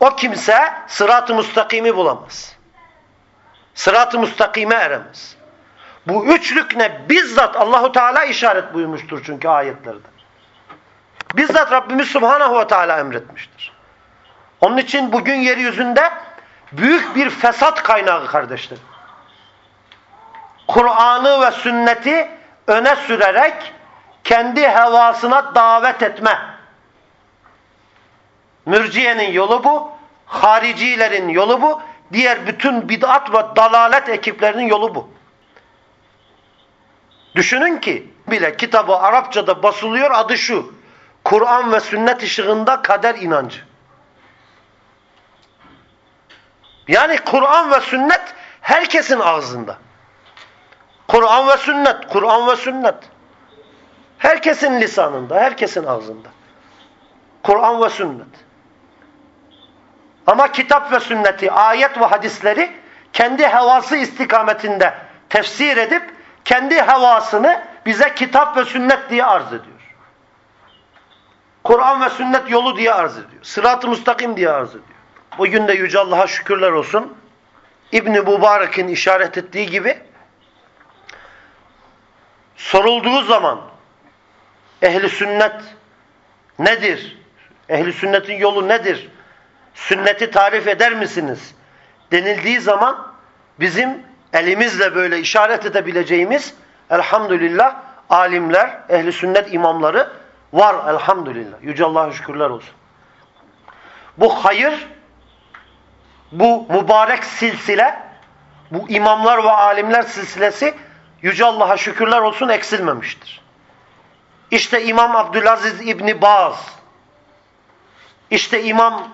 o kimse sırat-ı müstakimi bulamaz. Sırat-ı müstakime eremez. Bu üç rükne bizzat Allahu Teala işaret buyurmuştur çünkü ayetlerde. Bizzat Rabbimiz Subhanahu ve Teala emretmiştir. Onun için bugün yeryüzünde büyük bir fesat kaynağı kardeşlerim. Kur'an'ı ve sünneti öne sürerek kendi hevasına davet etme. Mürciyenin yolu bu, haricilerin yolu bu, diğer bütün bid'at ve dalalet ekiplerinin yolu bu. Düşünün ki bile kitabı Arapçada basılıyor adı şu. Kur'an ve sünnet ışığında kader inancı. Yani Kur'an ve sünnet herkesin ağzında. Kur'an ve sünnet, Kur'an ve sünnet. Herkesin lisanında, herkesin ağzında. Kur'an ve sünnet. Ama kitap ve sünneti, ayet ve hadisleri kendi hevası istikametinde tefsir edip kendi hevasını bize kitap ve sünnet diye arz ediyor. Kur'an ve sünnet yolu diye arz ediyor. Sırat-ı müstakim diye arz ediyor. Bugün de Yüce Allah'a şükürler olsun. İbn-i Mübarek'in işaret ettiği gibi sorulduğu zaman ehli sünnet nedir? Ehli sünnetin yolu nedir? Sünneti tarif eder misiniz? Denildiği zaman bizim elimizle böyle işaret edebileceğimiz elhamdülillah alimler, ehli sünnet imamları var elhamdülillah. Yüce Allah'a şükürler olsun. Bu hayır, bu mübarek silsile, bu imamlar ve alimler silsilesi Yüce Allah'a şükürler olsun eksilmemiştir. İşte İmam Abdülaziz İbni Baz, işte İmam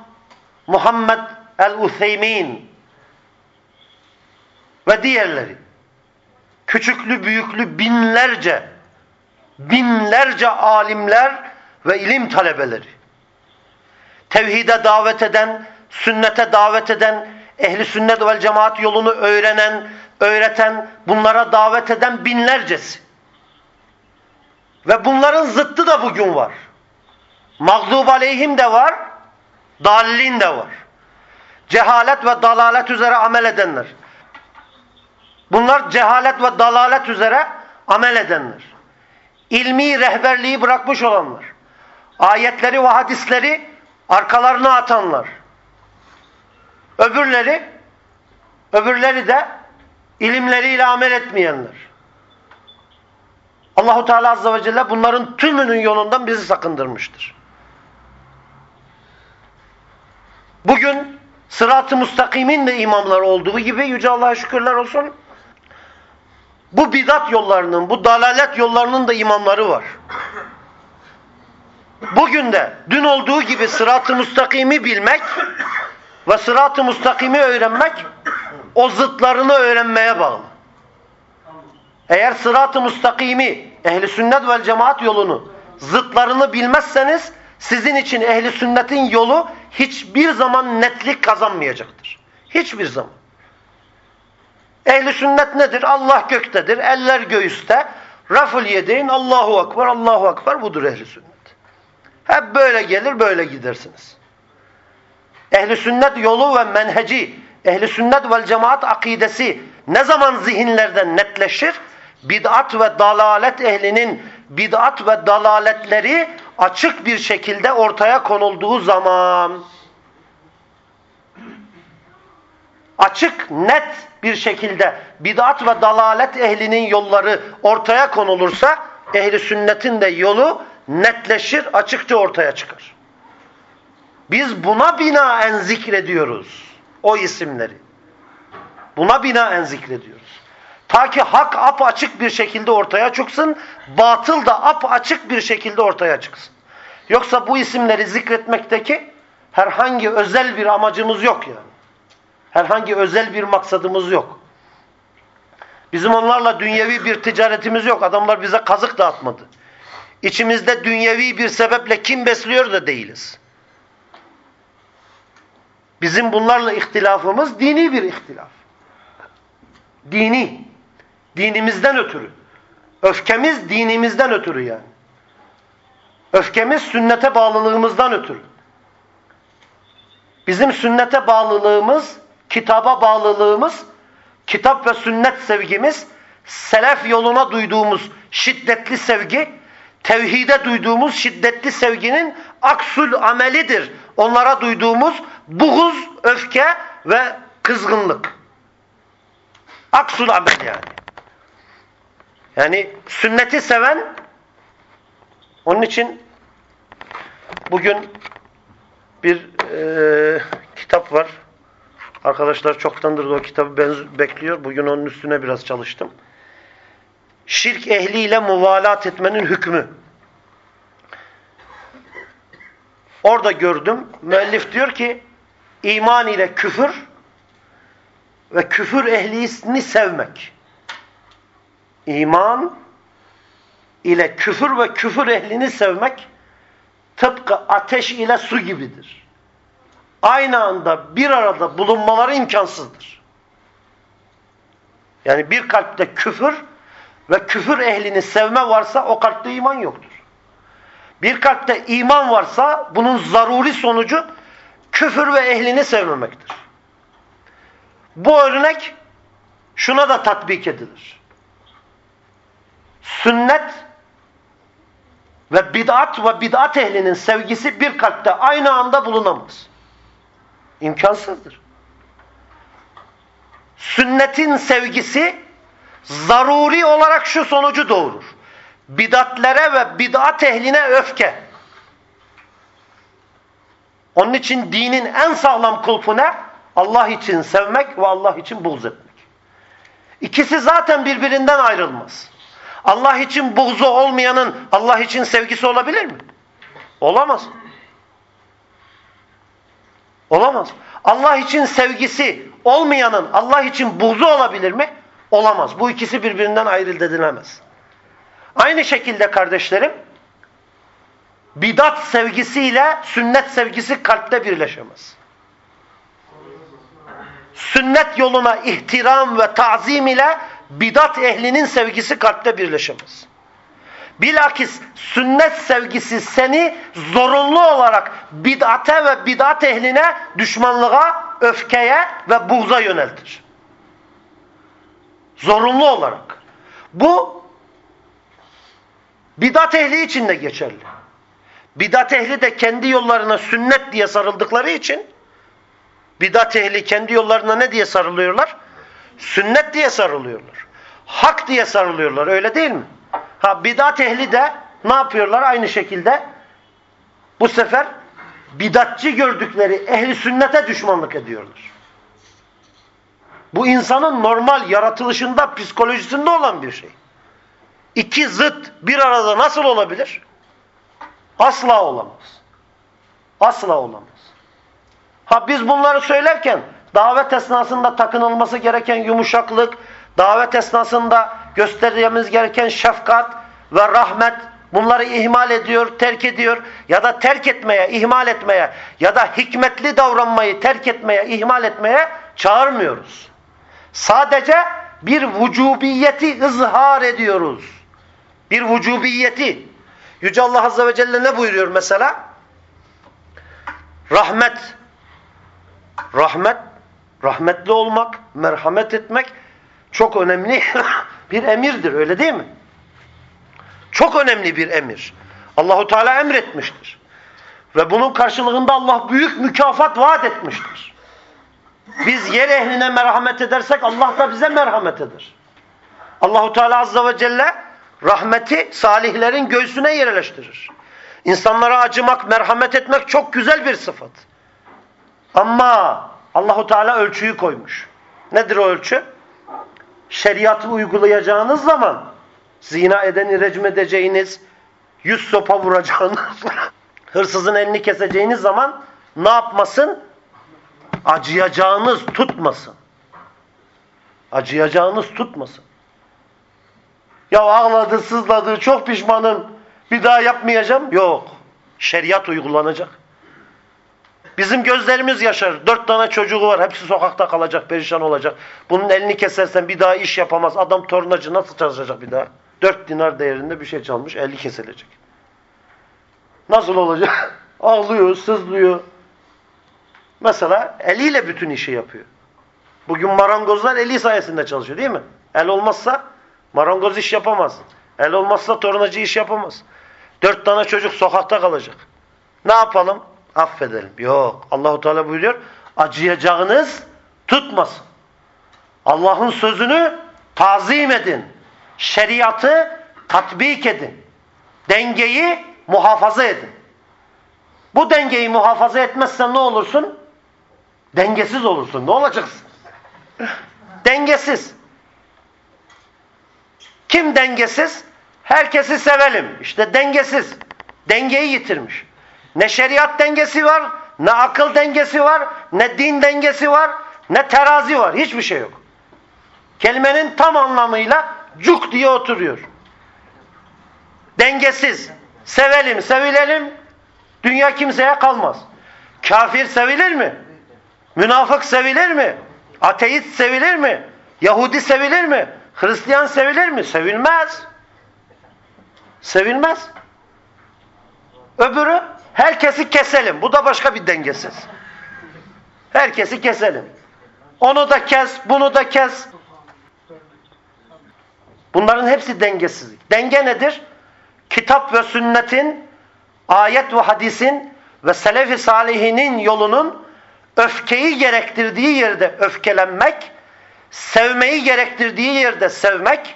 Muhammed el-Utheymin ve diğerleri. Küçüklü büyüklü binlerce, binlerce alimler ve ilim talebeleri. Tevhide davet eden, sünnete davet eden, ehli sünnet vel cemaat yolunu öğrenen, öğreten, bunlara davet eden binlercesi. Ve bunların zıttı da bugün var. Mağdub aleyhim de var, dalilin de var. Cehalet ve dalalet üzere amel edenler. Bunlar cehalet ve dalalet üzere amel edenler. İlmi rehberliği bırakmış olanlar. Ayetleri ve hadisleri arkalarına atanlar. Öbürleri öbürleri de ilimleriyle amel etmeyenler. Allahu Teala azze ve celle bunların tümünün yolundan bizi sakındırmıştır. Bugün sırat-ı müstakimin de imamları olduğu gibi Yüce Allah'a şükürler olsun. Bu bidat yollarının, bu dalalet yollarının da imamları var. Bugün de dün olduğu gibi sırat-ı müstakimi bilmek ve sırat-ı müstakimi öğrenmek o zıtlarını öğrenmeye bağlı. Eğer sırat-ı müstakimi, ehli sünnet vel cemaat yolunu, zıtlarını bilmezseniz sizin için ehli sünnetin yolu hiçbir zaman netlik kazanmayacaktır. Hiçbir zaman. Ehli sünnet nedir? Allah göktedir, eller göğüste. Raful yedeyn, Allahu Ekber, Allahu Ekber budur ehli sünnet. Hep böyle gelir, böyle gidersiniz. Ehli sünnet yolu ve menheci, ehli sünnet vel cemaat akidesi ne zaman zihinlerden netleşir? Bid'at ve dalalet ehlinin bid'at ve dalaletleri açık bir şekilde ortaya konulduğu zaman açık, net bir şekilde bid'at ve dalalet ehlinin yolları ortaya konulursa ehli sünnetin de yolu netleşir, açıkça ortaya çıkar. Biz buna binaen zikrediyoruz o isimleri. Buna binaen zikrediyoruz. Ta ki hak ap açık bir şekilde ortaya çıksın, batıl da ap açık bir şekilde ortaya çıksın. Yoksa bu isimleri zikretmekteki herhangi özel bir amacımız yok yani. Herhangi özel bir maksadımız yok. Bizim onlarla dünyevi bir ticaretimiz yok. Adamlar bize kazık dağıtmadı. İçimizde dünyevi bir sebeple kim besliyor da değiliz. Bizim bunlarla ihtilafımız dini bir ihtilaf. Dini. Dinimizden ötürü. Öfkemiz dinimizden ötürü yani. Öfkemiz sünnete bağlılığımızdan ötürü. Bizim sünnete bağlılığımız, kitaba bağlılığımız, kitap ve sünnet sevgimiz, selef yoluna duyduğumuz şiddetli sevgi, tevhide duyduğumuz şiddetli sevginin aksul amelidir. Onlara duyduğumuz buğuz, öfke ve kızgınlık. Aksul amel yani. Yani sünneti seven onun için bugün bir e, kitap var. Arkadaşlar çoktandır o kitabı bekliyor. Bugün onun üstüne biraz çalıştım. Şirk ehliyle muvalat etmenin hükmü. Orada gördüm. Müellif diyor ki iman ile küfür ve küfür ehlini sevmek. İman ile küfür ve küfür ehlini sevmek tıpkı ateş ile su gibidir. Aynı anda bir arada bulunmaları imkansızdır. Yani bir kalpte küfür ve küfür ehlini sevme varsa o kalpte iman yoktur. Bir kalpte iman varsa bunun zaruri sonucu küfür ve ehlini sevmemektir. Bu örnek şuna da tatbik edilir. Sünnet ve bid'at ve bid'at ehlinin sevgisi bir kalpte aynı anda bulunamaz. İmkansızdır. Sünnetin sevgisi zaruri olarak şu sonucu doğurur. Bidatlere ve bid'at ehline öfke. Onun için dinin en sağlam kulpu ne? Allah için sevmek ve Allah için buğz etmek. İkisi zaten birbirinden ayrılmaz. Allah için buğzu olmayanın Allah için sevgisi olabilir mi? Olamaz. Olamaz. Allah için sevgisi olmayanın Allah için buğzu olabilir mi? Olamaz. Bu ikisi birbirinden ayrılt edilemez. Aynı şekilde kardeşlerim bidat sevgisiyle sünnet sevgisi kalpte birleşemez. Sünnet yoluna ihtiram ve tazim ile bidat ehlinin sevgisi kalpte birleşemez. Bilakis sünnet sevgisi seni zorunlu olarak bid'ate ve bid'at ehline düşmanlığa, öfkeye ve buğza yöneltir. Zorunlu olarak. Bu bidat ehli için de geçerli. Bidat ehli de kendi yollarına sünnet diye sarıldıkları için bidat ehli kendi yollarına ne diye sarılıyorlar? Sünnet diye sarılıyorlar. Hak diye sarılıyorlar öyle değil mi? Ha bidat ehli de ne yapıyorlar aynı şekilde? Bu sefer bidatçı gördükleri ehli sünnete düşmanlık ediyorlar. Bu insanın normal yaratılışında, psikolojisinde olan bir şey. İki zıt bir arada nasıl olabilir? Asla olamaz. Asla olamaz. Ha biz bunları söylerken davet esnasında takınılması gereken yumuşaklık, davet esnasında göstermemiz gereken şefkat ve rahmet bunları ihmal ediyor, terk ediyor ya da terk etmeye, ihmal etmeye ya da hikmetli davranmayı terk etmeye, ihmal etmeye çağırmıyoruz. Sadece bir vücubiyeti ızhar ediyoruz. Bir vücubiyeti. Yüce Allah Azze ve Celle ne buyuruyor mesela? Rahmet. Rahmet, rahmetli olmak, merhamet etmek çok önemli bir emirdir öyle değil mi? Çok önemli bir emir. Allahu Teala emretmiştir. Ve bunun karşılığında Allah büyük mükafat vaat etmiştir. Biz yer ehline merhamet edersek Allah da bize merhamet eder. Allahu Teala azze ve celle rahmeti salihlerin göğsüne yerleştirir. İnsanlara acımak, merhamet etmek çok güzel bir sıfat. Ama Allahu Teala ölçüyü koymuş. Nedir o ölçü? Şeriatı uygulayacağınız zaman zina edeni recm edeceğiniz, yüz sopa vuracağınız, hırsızın elini keseceğiniz zaman ne yapmasın? Acıyacağınız tutmasın. Acıyacağınız tutmasın. Ya ağladı, sızladı, çok pişmanım. Bir daha yapmayacağım. Yok. Şeriat uygulanacak. Bizim gözlerimiz yaşar. Dört tane çocuğu var. Hepsi sokakta kalacak, perişan olacak. Bunun elini kesersen bir daha iş yapamaz. Adam tornacı nasıl çalışacak bir daha? Dört dinar değerinde bir şey çalmış, eli kesilecek. Nasıl olacak? Ağlıyor, sızlıyor. Mesela eliyle bütün işi yapıyor. Bugün marangozlar eli sayesinde çalışıyor değil mi? El olmazsa marangoz iş yapamaz. El olmazsa tornacı iş yapamaz. Dört tane çocuk sokakta kalacak. Ne yapalım? Affedelim. Yok. Allahu Teala buyuruyor. Acıyacağınız tutmasın. Allah'ın sözünü tazim edin. Şeriatı tatbik edin. Dengeyi muhafaza edin. Bu dengeyi muhafaza etmezsen ne olursun? Dengesiz olursun. Ne olacaksın? Dengesiz. Kim dengesiz? Herkesi sevelim. İşte dengesiz. Dengeyi yitirmiş. Ne şeriat dengesi var, ne akıl dengesi var, ne din dengesi var, ne terazi var. Hiçbir şey yok. Kelimenin tam anlamıyla cuk diye oturuyor. Dengesiz. Sevelim, sevilelim. Dünya kimseye kalmaz. Kafir sevilir mi? Münafık sevilir mi? Ateist sevilir mi? Yahudi sevilir mi? Hristiyan sevilir mi? Sevilmez. Sevilmez. Öbürü herkesi keselim. Bu da başka bir dengesiz. Herkesi keselim. Onu da kes, bunu da kes. Bunların hepsi dengesizlik. Denge nedir? Kitap ve sünnetin, ayet ve hadisin ve selef-i salihinin yolunun öfkeyi gerektirdiği yerde öfkelenmek, sevmeyi gerektirdiği yerde sevmek,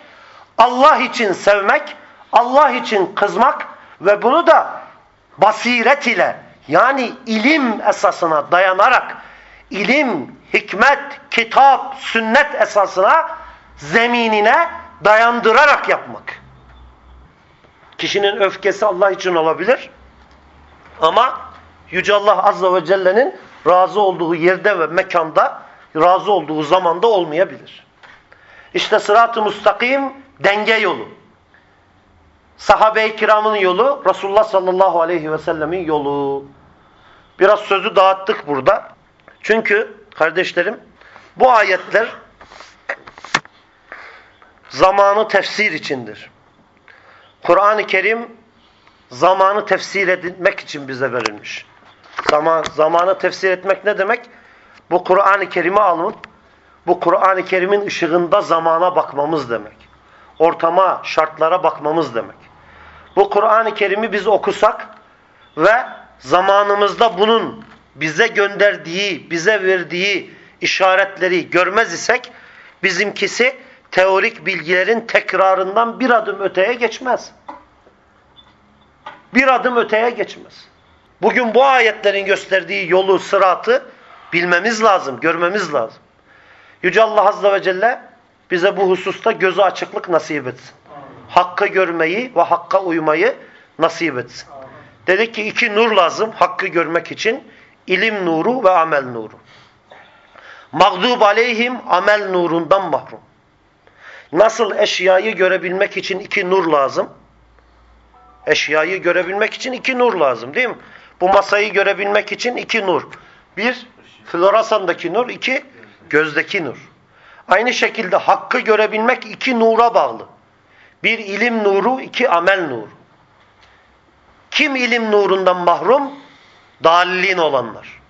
Allah için sevmek, Allah için kızmak ve bunu da basiret ile yani ilim esasına dayanarak ilim, hikmet, kitap, sünnet esasına zeminine dayandırarak yapmak. Kişinin öfkesi Allah için olabilir ama Yüce Allah Azze ve Celle'nin razı olduğu yerde ve mekanda, razı olduğu zamanda olmayabilir. İşte sırat-ı müstakim denge yolu. Sahabe-i kiramın yolu, Resulullah sallallahu aleyhi ve sellemin yolu. Biraz sözü dağıttık burada. Çünkü kardeşlerim bu ayetler zamanı tefsir içindir. Kur'an-ı Kerim zamanı tefsir edilmek için bize verilmiş. Zaman, zamanı tefsir etmek ne demek? Bu Kur'an-ı Kerim'i alıp bu Kur'an-ı Kerim'in ışığında zamana bakmamız demek. Ortama, şartlara bakmamız demek. Bu Kur'an-ı Kerim'i biz okusak ve zamanımızda bunun bize gönderdiği, bize verdiği işaretleri görmez isek bizimkisi teorik bilgilerin tekrarından bir adım öteye geçmez. Bir adım öteye geçmez. Bugün bu ayetlerin gösterdiği yolu, sıratı bilmemiz lazım, görmemiz lazım. Yüce Allah Azze ve Celle bize bu hususta gözü açıklık nasip etsin. Hakkı görmeyi ve hakka uymayı nasip etsin. Dedik ki iki nur lazım hakkı görmek için. İlim nuru ve amel nuru. Mağdub aleyhim amel nurundan mahrum. Nasıl eşyayı görebilmek için iki nur lazım? Eşyayı görebilmek için iki nur lazım değil mi? Bu masayı görebilmek için iki nur. Bir, floresandaki nur. iki gözdeki nur. Aynı şekilde hakkı görebilmek iki nura bağlı. Bir ilim nuru, iki amel nuru. Kim ilim nurundan mahrum? Dallin olanlar.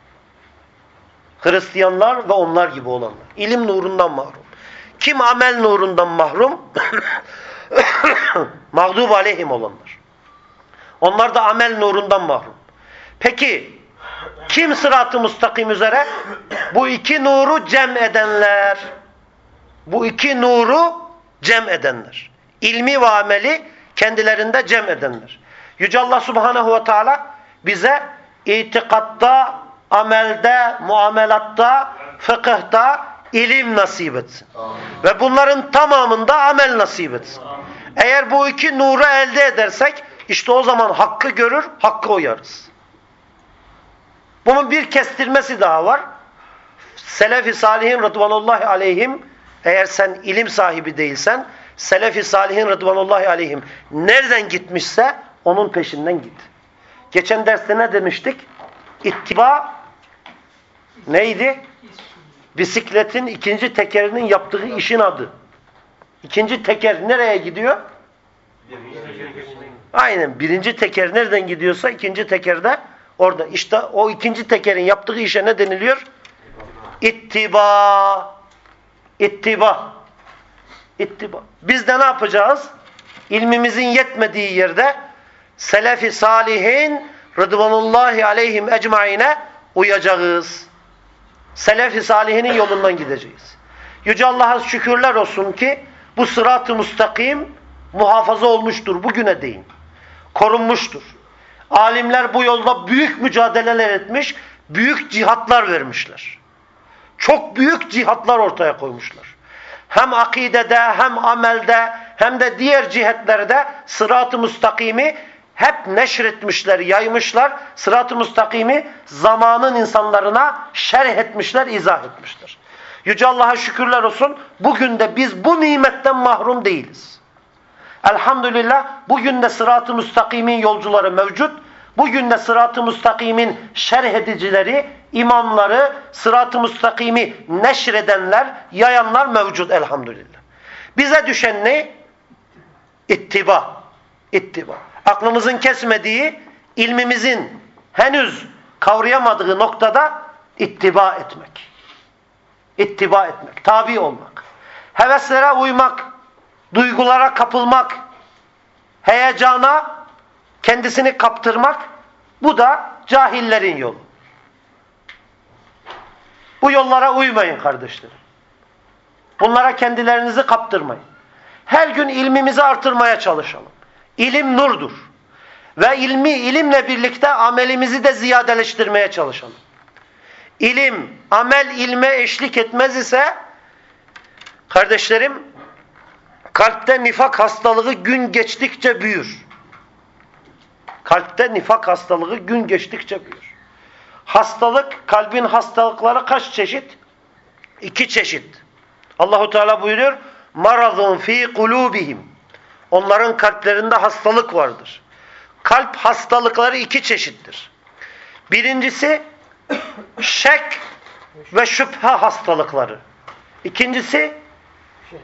Hristiyanlar ve onlar gibi olanlar. İlim nurundan mahrum. Kim amel nurundan mahrum? Mağdub aleyhim olanlar. Onlar da amel nurundan mahrum. Peki kim sırat-ı müstakim üzere? Bu iki nuru cem edenler. Bu iki nuru cem edenler. İlmi ve ameli kendilerinde cem edenler. Yüce Allah Subhanahu ve Teala bize itikatta, amelde, muamelatta, fıkıhta ilim nasip etsin. Ve bunların tamamında amel nasip etsin. Eğer bu iki nuru elde edersek işte o zaman hakkı görür, hakkı uyarız. Bunun bir kestirmesi daha var. Selef-i Salihin Rıdvanullahi Aleyhim eğer sen ilim sahibi değilsen Selef-i Salihin Rıdvanullahi Aleyhim nereden gitmişse onun peşinden git. Geçen derste ne demiştik? İttiba neydi? Bisikletin ikinci tekerinin yaptığı işin adı. İkinci teker nereye gidiyor? Aynen. Birinci teker nereden gidiyorsa ikinci teker de orada. İşte o ikinci tekerin yaptığı işe ne deniliyor? İttiba. İttiba. İttiba. Biz de ne yapacağız? İlmimizin yetmediği yerde Selefi Salihin Rıdvanullahi aleyhim ecmaine uyacağız. Selefi Salihinin yolundan gideceğiz. Yüce Allah'a şükürler olsun ki bu sırat-ı müstakim muhafaza olmuştur bugüne değin. Korunmuştur. Alimler bu yolda büyük mücadeleler etmiş, büyük cihatlar vermişler. Çok büyük cihatlar ortaya koymuşlar. Hem akidede, hem amelde, hem de diğer cihetlerde sırat-ı müstakimi hep neşretmişler, yaymışlar. Sırat-ı müstakimi zamanın insanlarına şerh etmişler, izah etmişler. Yüce Allah'a şükürler olsun. Bugün de biz bu nimetten mahrum değiliz. Elhamdülillah bugün de sırat-ı müstakimin yolcuları mevcut. Bugün de sırat-ı müstakimin şerh edicileri, imamları, sırat-ı müstakimi neşredenler, yayanlar mevcut elhamdülillah. Bize düşen ne? İttiba. İttiba. Aklımızın kesmediği, ilmimizin henüz kavrayamadığı noktada ittiba etmek. İttiba etmek, tabi olmak. Heveslere uymak, duygulara kapılmak, heyecana kendisini kaptırmak, bu da cahillerin yolu. Bu yollara uymayın kardeşlerim. Bunlara kendilerinizi kaptırmayın. Her gün ilmimizi artırmaya çalışalım. İlim nurdur. Ve ilmi ilimle birlikte amelimizi de ziyadeleştirmeye çalışalım. İlim, amel ilme eşlik etmez ise kardeşlerim kalpte nifak hastalığı gün geçtikçe büyür. Kalpte nifak hastalığı gün geçtikçe büyür. Hastalık, kalbin hastalıkları kaç çeşit? İki çeşit. Allahu Teala buyuruyor: "Marazun fi kulubihim." Onların kalplerinde hastalık vardır. Kalp hastalıkları iki çeşittir. Birincisi şek ve şüphe hastalıkları. İkincisi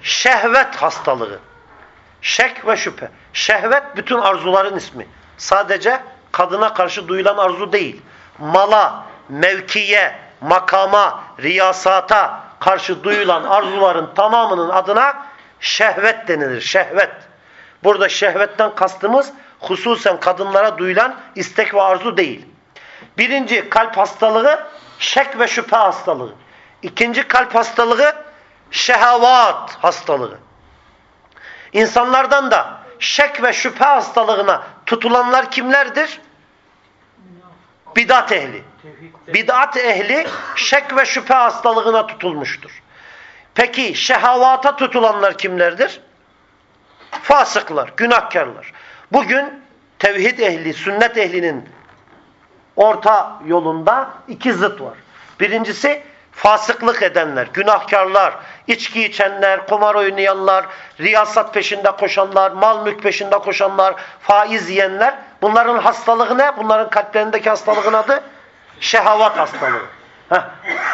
şehvet hastalığı. Şek ve şüphe. Şehvet bütün arzuların ismi. Sadece kadına karşı duyulan arzu değil. Mala, mevkiye, makama, riyasata karşı duyulan arzuların tamamının adına şehvet denilir. Şehvet. Burada şehvetten kastımız hususen kadınlara duyulan istek ve arzu değil. Birinci kalp hastalığı şek ve şüphe hastalığı. İkinci kalp hastalığı şehavat hastalığı. İnsanlardan da şek ve şüphe hastalığına tutulanlar kimlerdir? Bidat ehli. Bidat ehli şek ve şüphe hastalığına tutulmuştur. Peki şehavata tutulanlar kimlerdir? Fasıklar, günahkarlar. Bugün tevhid ehli, sünnet ehlinin orta yolunda iki zıt var. Birincisi fasıklık edenler, günahkarlar, içki içenler, kumar oynayanlar, riyasat peşinde koşanlar, mal mülk peşinde koşanlar, faiz yiyenler. Bunların hastalığı ne? Bunların kalplerindeki hastalığın adı şehavat hastalığı. Heh.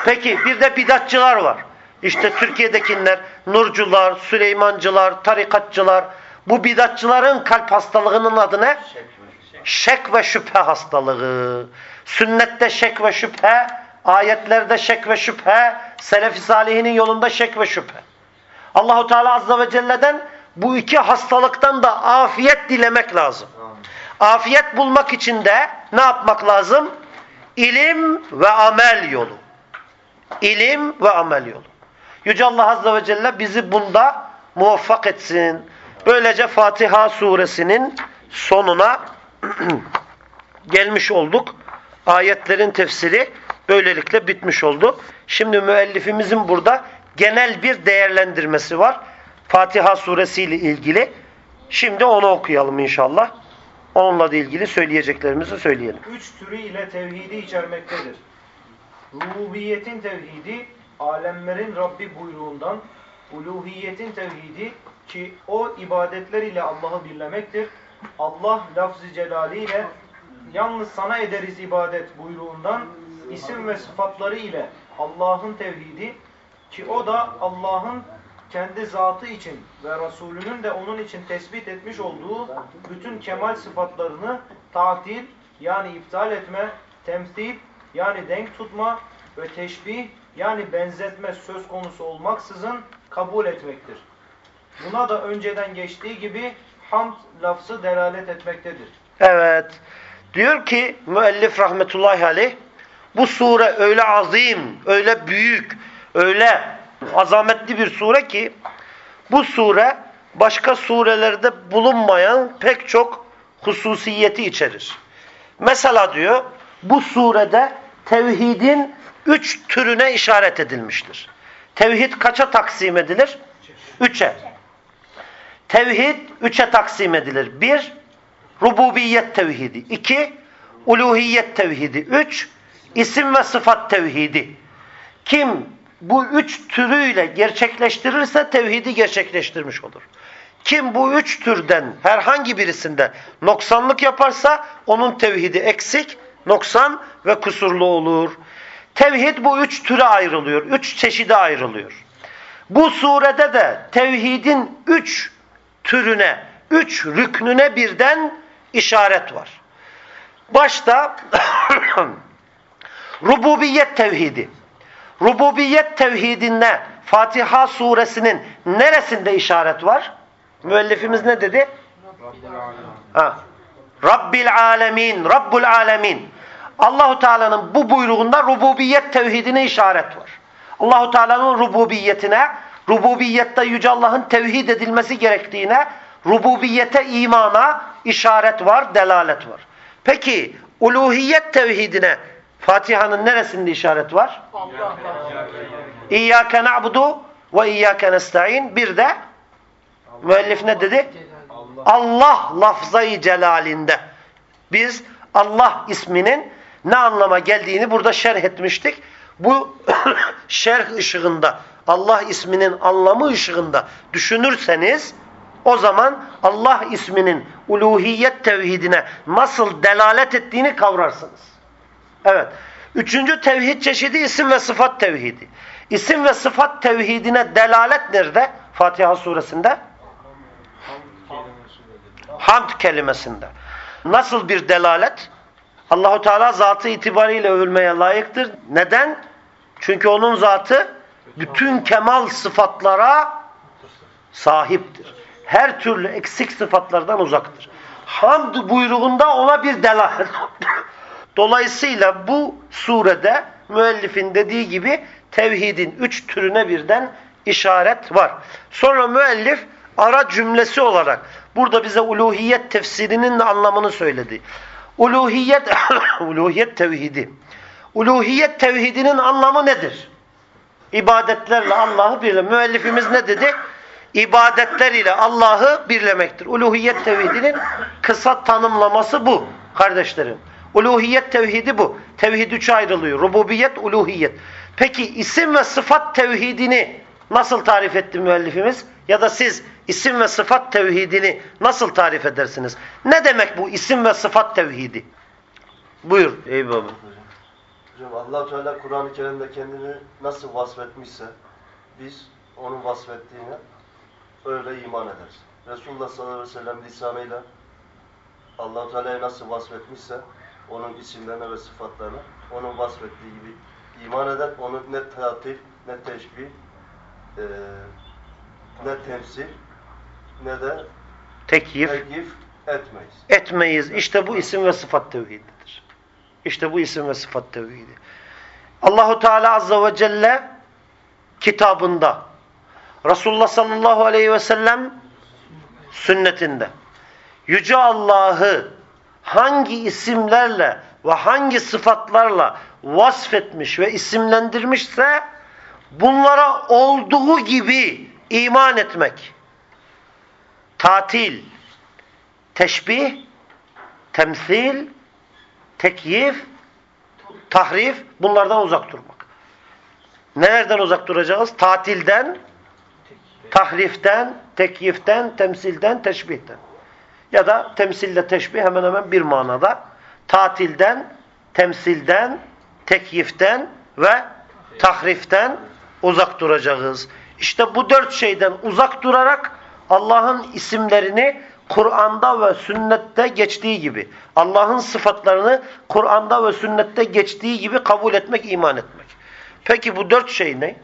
Peki bir de bidatçılar var. İşte Türkiye'dekiler, nurcular, Süleymancılar, tarikatçılar. Bu bidatçıların kalp hastalığının adı ne? Şek ve şüphe hastalığı. Sünnette şek ve şüphe, ayetlerde şek ve şüphe, selef-i salihinin yolunda şek ve şüphe. Allahu Teala azze ve celle'den bu iki hastalıktan da afiyet dilemek lazım. Afiyet bulmak için de ne yapmak lazım? İlim ve amel yolu. İlim ve amel yolu. Yüce Allah azze ve celle bizi bunda muvaffak etsin. Böylece Fatiha suresinin sonuna gelmiş olduk. Ayetlerin tefsiri böylelikle bitmiş oldu. Şimdi müellifimizin burada genel bir değerlendirmesi var. Fatiha suresiyle ilgili. Şimdi onu okuyalım inşallah. Onunla da ilgili söyleyeceklerimizi söyleyelim. Üç türü ile tevhidi içermektedir. Rububiyetin tevhidi, alemlerin Rabbi buyruğundan, uluhiyetin tevhidi ki o ibadetler ile Allah'ı birlemektir. Allah lafz-ı celaliyle yalnız sana ederiz ibadet buyruğundan isim ve sıfatları ile Allah'ın tevhidi ki o da Allah'ın kendi zatı için ve Resulünün de onun için tespit etmiş olduğu bütün kemal sıfatlarını tatil yani iptal etme, temsil yani denk tutma ve teşbih yani benzetme söz konusu olmaksızın kabul etmektir. Buna da önceden geçtiği gibi hamd lafzı delalet etmektedir. Evet. Diyor ki müellif rahmetullahi aleyh bu sure öyle azim, öyle büyük, öyle azametli bir sure ki bu sure başka surelerde bulunmayan pek çok hususiyeti içerir. Mesela diyor bu surede tevhidin üç türüne işaret edilmiştir. Tevhid kaça taksim edilir? Üçe. Tevhid üçe taksim edilir. Bir, rububiyet tevhidi. İki, uluhiyet tevhidi. Üç, isim ve sıfat tevhidi. Kim bu üç türüyle gerçekleştirirse tevhidi gerçekleştirmiş olur. Kim bu üç türden herhangi birisinde noksanlık yaparsa onun tevhidi eksik, noksan ve kusurlu olur. Tevhid bu üç türe ayrılıyor. Üç çeşide ayrılıyor. Bu surede de tevhidin üç türüne, üç rüknüne birden işaret var. Başta rububiyet tevhidi. Rububiyet tevhidine Fatiha suresinin neresinde işaret var? Müellifimiz ne dedi? Ha. Rabbil alemin, Rabbul alemin. Allahu Teala'nın bu buyruğunda rububiyet tevhidine işaret var. Allahu Teala'nın rububiyetine, rububiyette yüce Allah'ın tevhid edilmesi gerektiğine, rububiyete imana işaret var, delalet var. Peki uluhiyet tevhidine Fatiha'nın neresinde işaret var? İyyâke na'budu ve iyyâke nesta'in. Bir de müellif ne dedi? Allah lafzayı celalinde. Biz Allah isminin ne anlama geldiğini burada şerh etmiştik. Bu şerh ışığında, Allah isminin anlamı ışığında düşünürseniz o zaman Allah isminin uluhiyet tevhidine nasıl delalet ettiğini kavrarsınız. Evet. Üçüncü tevhid çeşidi isim ve sıfat tevhidi. İsim ve sıfat tevhidine delalet nerede? Fatiha suresinde. Hamd kelimesinde. Nasıl bir delalet? Allahu Teala zatı itibariyle övülmeye layıktır. Neden? Çünkü onun zatı bütün kemal sıfatlara sahiptir. Her türlü eksik sıfatlardan uzaktır. Hamd buyruğunda ona bir delalet. Dolayısıyla bu surede müellifin dediği gibi tevhidin üç türüne birden işaret var. Sonra müellif ara cümlesi olarak burada bize uluhiyet tefsirinin de anlamını söyledi. Uluhiyet, uluhiyet tevhidi. Uluhiyet tevhidinin anlamı nedir? İbadetlerle Allah'ı birle. Müellifimiz ne dedi? İbadetler ile Allah'ı birlemektir. Uluhiyet tevhidinin kısa tanımlaması bu kardeşlerim. Uluhiyet tevhidi bu. Tevhid üçe ayrılıyor. Rububiyet, uluhiyet. Peki isim ve sıfat tevhidini nasıl tarif etti müellifimiz? Ya da siz isim ve sıfat tevhidini nasıl tarif edersiniz? Ne demek bu isim ve sıfat tevhidi? Buyur ey baba. Hocam allah Teala Kur'an-ı Kerim'de kendini nasıl vasfetmişse biz onun vasfettiğine öyle iman ederiz. Resulullah sallallahu aleyhi ve sellem lisanıyla allah Teala'yı nasıl vasfetmişse onun isimlerine ve sıfatlarına onun vasfettiği gibi iman eder. Onu ne tatil, ne teşbih, e, ne temsil, ne de Tekyif tekyif etmeyiz. etmeyiz. İşte bu isim ve sıfat tevhididir. İşte bu isim ve sıfat tevhidi. Allahu Teala azze ve celle kitabında Resulullah sallallahu aleyhi ve sellem sünnetinde yüce Allah'ı hangi isimlerle ve hangi sıfatlarla vasfetmiş ve isimlendirmişse bunlara olduğu gibi iman etmek. Tatil, teşbih, temsil, tekyif, tahrif bunlardan uzak durmak. Nelerden uzak duracağız? Tatilden, tahriften, tekyiften, temsilden, teşbihten. Ya da temsille teşbih hemen hemen bir manada. Tatilden, temsilden, tekyiften ve tahriften uzak duracağız. İşte bu dört şeyden uzak durarak Allah'ın isimlerini Kur'an'da ve sünnette geçtiği gibi, Allah'ın sıfatlarını Kur'an'da ve sünnette geçtiği gibi kabul etmek, iman etmek. Peki bu dört şey ne?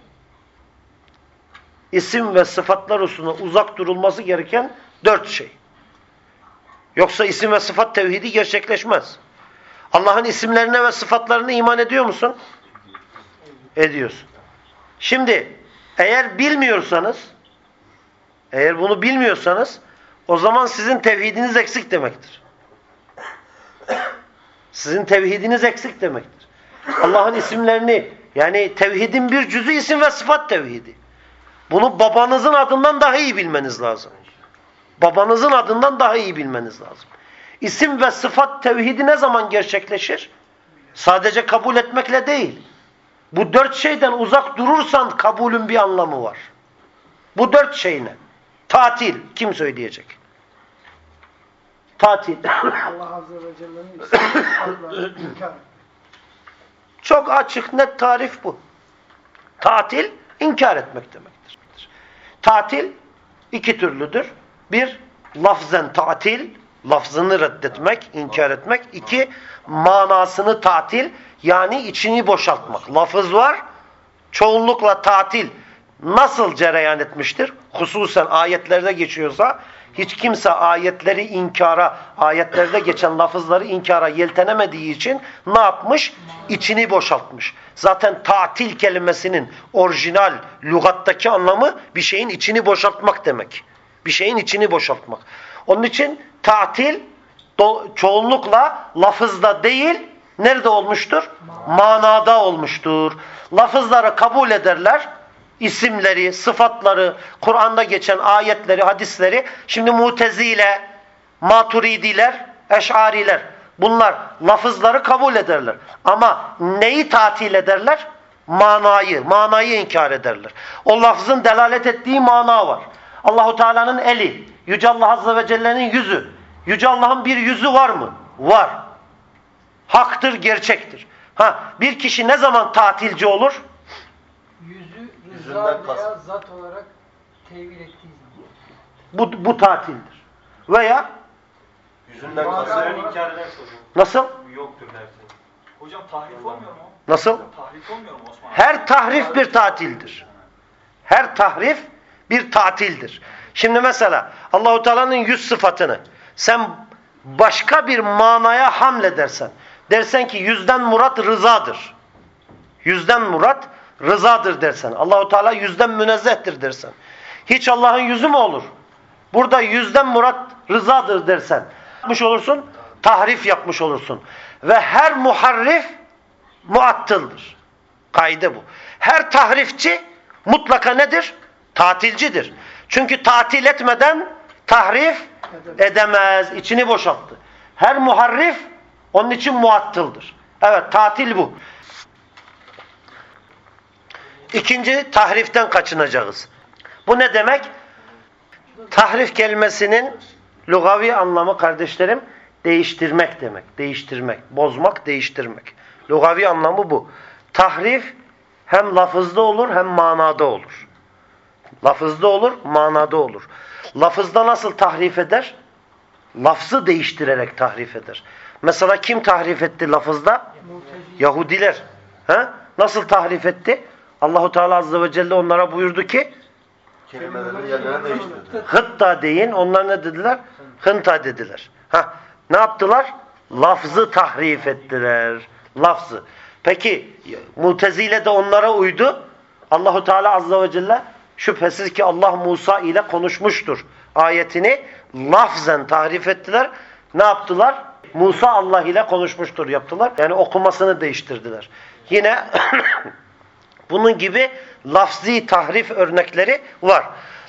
İsim ve sıfatlar hususunda uzak durulması gereken dört şey. Yoksa isim ve sıfat tevhidi gerçekleşmez. Allah'ın isimlerine ve sıfatlarına iman ediyor musun? Ediyorsun. Şimdi eğer bilmiyorsanız eğer bunu bilmiyorsanız o zaman sizin tevhidiniz eksik demektir. Sizin tevhidiniz eksik demektir. Allah'ın isimlerini yani tevhidin bir cüzü isim ve sıfat tevhidi. Bunu babanızın adından daha iyi bilmeniz lazım. Babanızın adından daha iyi bilmeniz lazım. İsim ve sıfat tevhidi ne zaman gerçekleşir? Sadece kabul etmekle değil. Bu dört şeyden uzak durursan kabulün bir anlamı var. Bu dört şey ne? Tatil. Kim söyleyecek? Tatil. Allah Azze ve Celle'nin. Çok açık net tarif bu. Tatil inkar etmek demektir. Tatil iki türlüdür. Bir, lafzen tatil, lafzını reddetmek, inkar etmek. İki, manasını tatil, yani içini boşaltmak. Lafız var, çoğunlukla tatil nasıl cereyan etmiştir? Hususen ayetlerde geçiyorsa, hiç kimse ayetleri inkara, ayetlerde geçen lafızları inkara yeltenemediği için ne yapmış? İçini boşaltmış. Zaten tatil kelimesinin orijinal lügattaki anlamı bir şeyin içini boşaltmak demek. Bir şeyin içini boşaltmak. Onun için tatil çoğunlukla lafızda değil, nerede olmuştur? Manada olmuştur. Lafızları kabul ederler, isimleri, sıfatları, Kur'an'da geçen ayetleri, hadisleri. Şimdi mutezile, maturidiler, eşariler bunlar lafızları kabul ederler. Ama neyi tatil ederler? Manayı, manayı inkar ederler. O lafzın delalet ettiği mana var. Allahu Teala'nın eli, Yüce Allah Azze ve Celle'nin yüzü. Yüce Allah'ın bir yüzü var mı? Var. Haktır, gerçektir. Ha, bir kişi ne zaman tatilci olur? Yüzü Yüzünden rıza veya zat olarak tevil ettiği zaman. Bu, bu tatildir. Veya Yüzünden kasıt. inkar ederse hocam. nasıl? Yoktur derse. Hocam tahrif olmuyor mu? Nasıl? Tahrif olmuyor mu Osman? Her tahrif bir tatildir. Her tahrif bir tatildir. Şimdi mesela Allahu Teala'nın yüz sıfatını sen başka bir manaya hamledersen, dersen ki yüzden murat rızadır. Yüzden murat rızadır dersen. Allahu Teala yüzden münezzehtir dersen. Hiç Allah'ın yüzü mü olur? Burada yüzden murat rızadır dersen. Yapmış olursun, tahrif yapmış olursun. Ve her muharrif muattıldır. Kaide bu. Her tahrifçi mutlaka nedir? Tatilcidir. Çünkü tatil etmeden tahrif edemez. İçini boşalttı. Her muharrif onun için muattıldır. Evet tatil bu. İkinci tahriften kaçınacağız. Bu ne demek? Tahrif kelimesinin lugavi anlamı kardeşlerim değiştirmek demek. Değiştirmek, bozmak, değiştirmek. Lugavi anlamı bu. Tahrif hem lafızda olur hem manada olur. Lafızda olur, manada olur. Lafızda nasıl tahrif eder? Lafzı değiştirerek tahrif eder. Mesela kim tahrif etti lafızda? Yahudiler. He? Nasıl tahrif etti? Allahu Teala azze ve celle onlara buyurdu ki Kelimelerin yerlerine değiştirdi. hıtta deyin. Onlar ne dediler? Hınta dediler. Ha, ne yaptılar? Lafzı tahrif ettiler. Lafzı. Peki Mutezile de onlara uydu. Allahu Teala azze ve celle şüphesiz ki Allah Musa ile konuşmuştur. Ayetini lafzen tahrif ettiler. Ne yaptılar? Musa Allah ile konuşmuştur yaptılar. Yani okumasını değiştirdiler. Yine bunun gibi lafzi tahrif örnekleri var.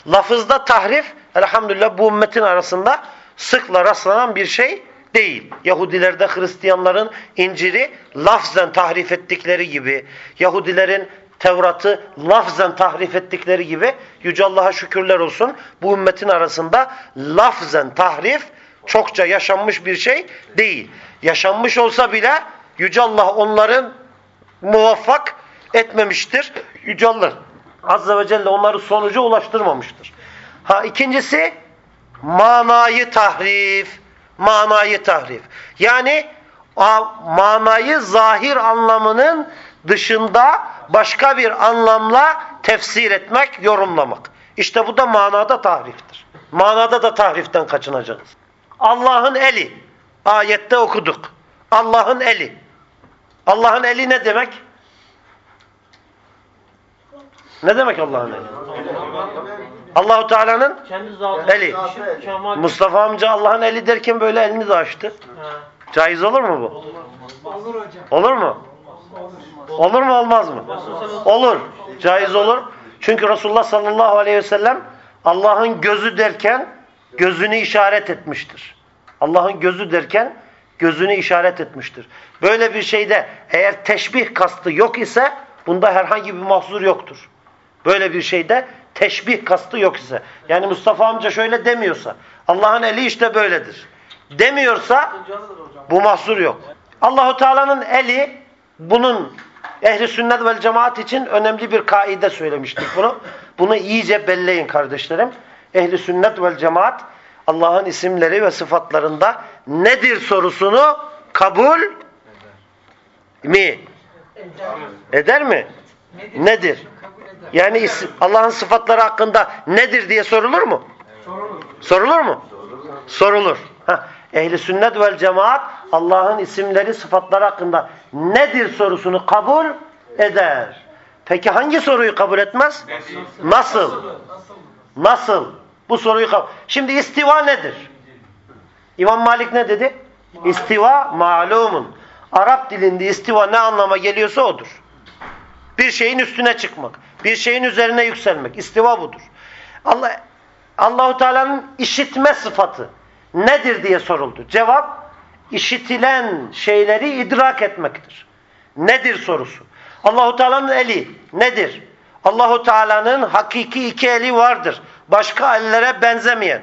Lafızda tahrif elhamdülillah bu ümmetin arasında sıkla rastlanan bir şey değil. Yahudilerde Hristiyanların İncil'i lafzen tahrif ettikleri gibi, Yahudilerin Tevrat'ı lafzen tahrif ettikleri gibi Yüce Allah'a şükürler olsun bu ümmetin arasında lafzen tahrif Çokça yaşanmış bir şey değil. Yaşanmış olsa bile Yüce Allah onların muvaffak etmemiştir. Yüce Allah Azze ve Celle onları sonuca ulaştırmamıştır. Ha ikincisi manayı tahrif. Manayı tahrif. Yani manayı zahir anlamının dışında başka bir anlamla tefsir etmek, yorumlamak. İşte bu da manada tahriftir. Manada da tahriften kaçınacağız. Allah'ın eli. Ayette okuduk. Allah'ın eli. Allah'ın eli ne demek? Ne demek Allah'ın eli? Allahu Teala'nın Kendi zatı. eli. Mustafa amca Allah'ın eli derken böyle elini de açtı. Ha. Caiz olur mu bu? Olur hocam. Olur mu? Olur mu olmaz mı? Olur. Caiz olur. Çünkü Resulullah sallallahu aleyhi ve sellem Allah'ın gözü derken gözünü işaret etmiştir. Allah'ın gözü derken gözünü işaret etmiştir. Böyle bir şeyde eğer teşbih kastı yok ise bunda herhangi bir mahzur yoktur. Böyle bir şeyde teşbih kastı yok ise. Yani Mustafa amca şöyle demiyorsa Allah'ın eli işte böyledir. Demiyorsa bu mahsur yok. Allahu Teala'nın eli bunun ehli sünnet vel cemaat için önemli bir kaide söylemiştik bunu. Bunu iyice belleyin kardeşlerim. Ehli sünnet vel cemaat Allah'ın isimleri ve sıfatlarında nedir sorusunu kabul mi? Eder mi? Nedir? Yani Allah'ın sıfatları hakkında nedir diye sorulur mu? Sorulur mu? Sorulur. Heh. Ehli sünnet vel cemaat Allah'ın isimleri, sıfatları hakkında nedir sorusunu kabul eder. Peki hangi soruyu kabul etmez? Nasıl? Nasıl? Bu soruyu kabul. Şimdi istiva nedir? İmam Malik ne dedi? İstiva malumun. Arap dilinde istiva ne anlama geliyorsa odur. Bir şeyin üstüne çıkmak, bir şeyin üzerine yükselmek. İstiva budur. Allah Allahu Teala'nın işitme sıfatı nedir diye soruldu. Cevap işitilen şeyleri idrak etmektir. Nedir sorusu. Allahu Teala'nın eli nedir? Allahu Teala'nın hakiki iki eli vardır. Başka ellere benzemeyen.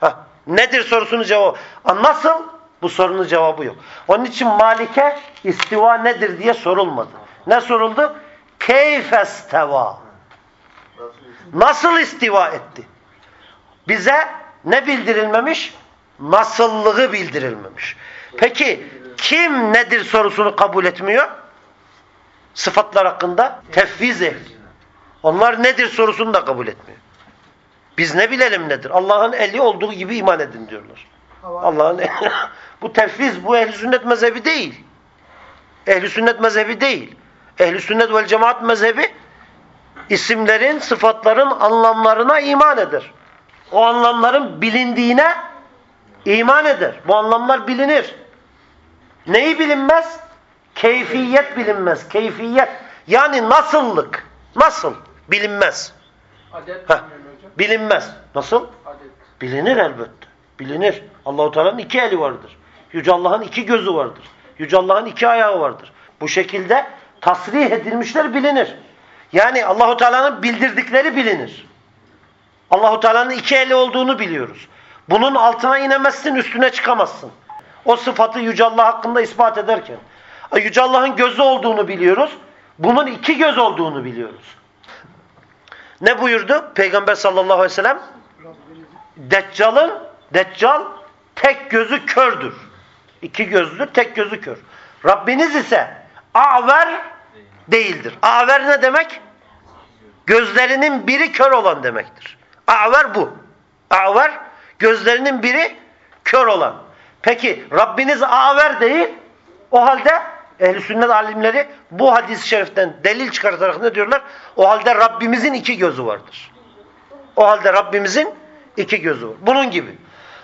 Hah, nedir sorusunun cevabı. Nasıl? Bu sorunun cevabı yok. Onun için Malik'e istiva nedir diye sorulmadı. Ne soruldu? Keyfesteva. Nasıl istiva etti? Bize ne bildirilmemiş? Nasıllığı bildirilmemiş. Peki kim nedir sorusunu kabul etmiyor? Sıfatlar hakkında tefviz ehli. Onlar nedir sorusunu da kabul etmiyor. Biz ne bilelim nedir? Allah'ın eli olduğu gibi iman edin diyorlar. Allah'ın bu tefviz, bu ehli sünnet mezhebi değil. Ehli sünnet mezhebi değil. Ehli sünnet vel cemaat mezhebi isimlerin, sıfatların anlamlarına iman eder. O anlamların bilindiğine iman eder. Bu anlamlar bilinir. Neyi bilinmez? Keyfiyet bilinmez. Keyfiyet. Yani nasıllık. Nasıl? Bilinmez. Adet Heh. Bilinmez. Nasıl? Adet. Bilinir elbette. Bilinir. Allahu Teala'nın iki eli vardır. Yüce Allah'ın iki gözü vardır. Yüce Allah'ın iki ayağı vardır. Bu şekilde tasrih edilmişler bilinir. Yani Allahu Teala'nın bildirdikleri bilinir. Allahu Teala'nın iki eli olduğunu biliyoruz. Bunun altına inemezsin, üstüne çıkamazsın. O sıfatı Yüce Allah hakkında ispat ederken. Yüce Allah'ın gözü olduğunu biliyoruz. Bunun iki göz olduğunu biliyoruz. Ne buyurdu Peygamber sallallahu aleyhi ve sellem? Deccal'ın, Deccal tek gözü kördür. İki gözlü, tek gözü kör. Rabbiniz ise aver değildir. Aver ne demek? Gözlerinin biri kör olan demektir. Aver bu. Aver gözlerinin biri kör olan. Peki Rabbiniz aver değil. O halde ehli sünnet alimleri bu hadis-i şeriften delil çıkartarak ne diyorlar? O halde Rabbimizin iki gözü vardır. O halde Rabbimizin iki gözü var. Bunun gibi.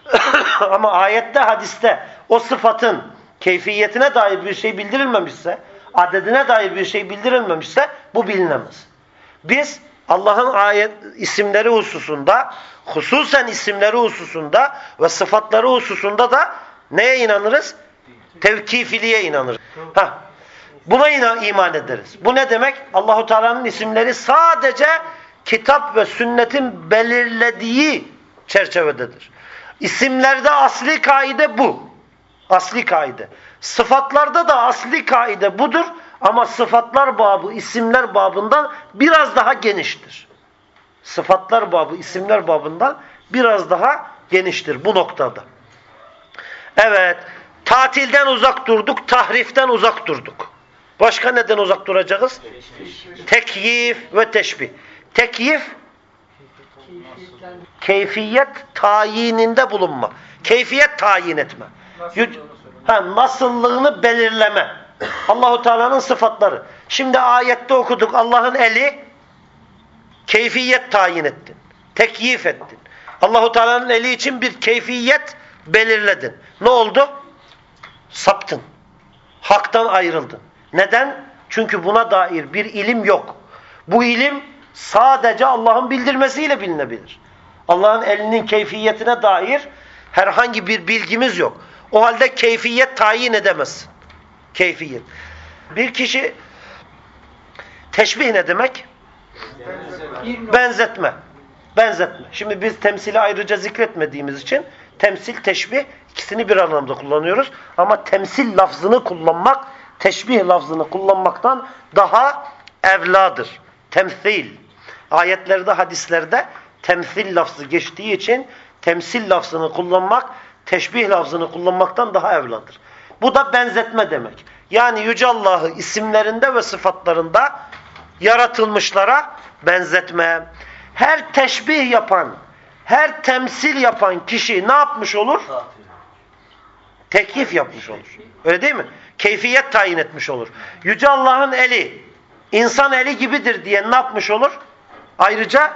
Ama ayette, hadiste o sıfatın keyfiyetine dair bir şey bildirilmemişse, adedine dair bir şey bildirilmemişse bu bilinemez. Biz Allah'ın ayet isimleri hususunda, hususen isimleri hususunda ve sıfatları hususunda da neye inanırız? Tevkifiliğe inanırız. Heh. Buna iman ederiz. Bu ne demek? Allahu Teala'nın isimleri sadece kitap ve sünnetin belirlediği çerçevededir. İsimlerde asli kaide bu. Asli kaide. Sıfatlarda da asli kaide budur. Ama sıfatlar babı isimler babından biraz daha geniştir. Sıfatlar babı isimler babından biraz daha geniştir bu noktada. Evet. Tatilden uzak durduk, tahriften uzak durduk. Başka neden uzak duracağız? Tekyif ve teşbih. Tekyif keyfiyet tayininde bulunma. Keyfiyet tayin etme. Yüc- ha, nasıllığını belirleme. Allahu Teala'nın sıfatları. Şimdi ayette okuduk Allah'ın eli keyfiyet tayin ettin. Tekyif ettin. Allahu Teala'nın eli için bir keyfiyet belirledin. Ne oldu? Saptın. Haktan ayrıldın. Neden? Çünkü buna dair bir ilim yok. Bu ilim sadece Allah'ın bildirmesiyle bilinebilir. Allah'ın elinin keyfiyetine dair herhangi bir bilgimiz yok. O halde keyfiyet tayin edemezsin. Keyfiyet. Bir kişi teşbih ne demek? Benzetme. Benzetme. Şimdi biz temsili ayrıca zikretmediğimiz için temsil, teşbih ikisini bir anlamda kullanıyoruz. Ama temsil lafzını kullanmak, teşbih lafzını kullanmaktan daha evladır. Temsil. Ayetlerde, hadislerde temsil lafzı geçtiği için temsil lafzını kullanmak, teşbih lafzını kullanmaktan daha evladır. Bu da benzetme demek. Yani Yüce Allah'ı isimlerinde ve sıfatlarında yaratılmışlara benzetme. Her teşbih yapan, her temsil yapan kişi ne yapmış olur? Tekyif yapmış olur. Öyle değil mi? Keyfiyet tayin etmiş olur. Yüce Allah'ın eli, insan eli gibidir diye ne yapmış olur? Ayrıca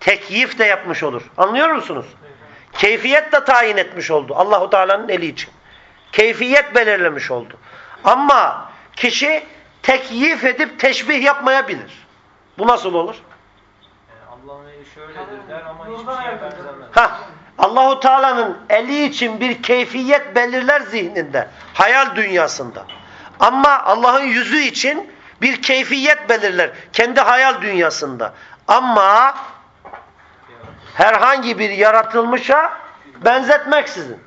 tekyif de yapmış olur. Anlıyor musunuz? Keyfiyet de tayin etmiş oldu Allahu Teala'nın eli için. Keyfiyet belirlemiş oldu. Ama kişi tekyif edip teşbih yapmayabilir. Bu nasıl olur? Allah'ın eli şöyledir der ama hiçbir şeye benzemez. Ha, Allahu Teala'nın eli için bir keyfiyet belirler zihninde, hayal dünyasında. Ama Allah'ın yüzü için bir keyfiyet belirler kendi hayal dünyasında. Ama herhangi bir yaratılmışa benzetmeksizin.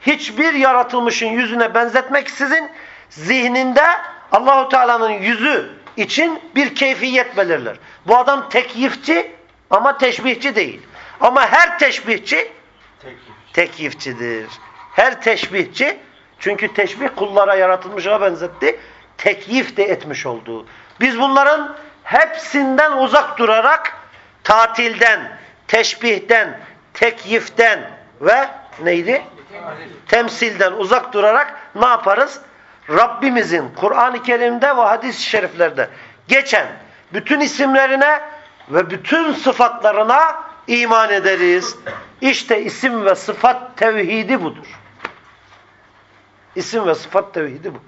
Hiçbir yaratılmışın yüzüne benzetmeksizin zihninde Allahu Teala'nın yüzü için bir keyfiyet belirler. Bu adam tekyifçi ama teşbihçi değil. Ama her teşbihçi Tekyif. tekyifçidir. Her teşbihçi çünkü teşbih kullara yaratılmışa benzetti. Tekyif de etmiş oldu. Biz bunların hepsinden uzak durarak tatilden, teşbihten, tekyiften ve neydi? Temsilden uzak durarak ne yaparız? Rabbimizin Kur'an-ı Kerim'de ve hadis-i şeriflerde geçen bütün isimlerine ve bütün sıfatlarına iman ederiz. İşte isim ve sıfat tevhidi budur. İsim ve sıfat tevhidi bu.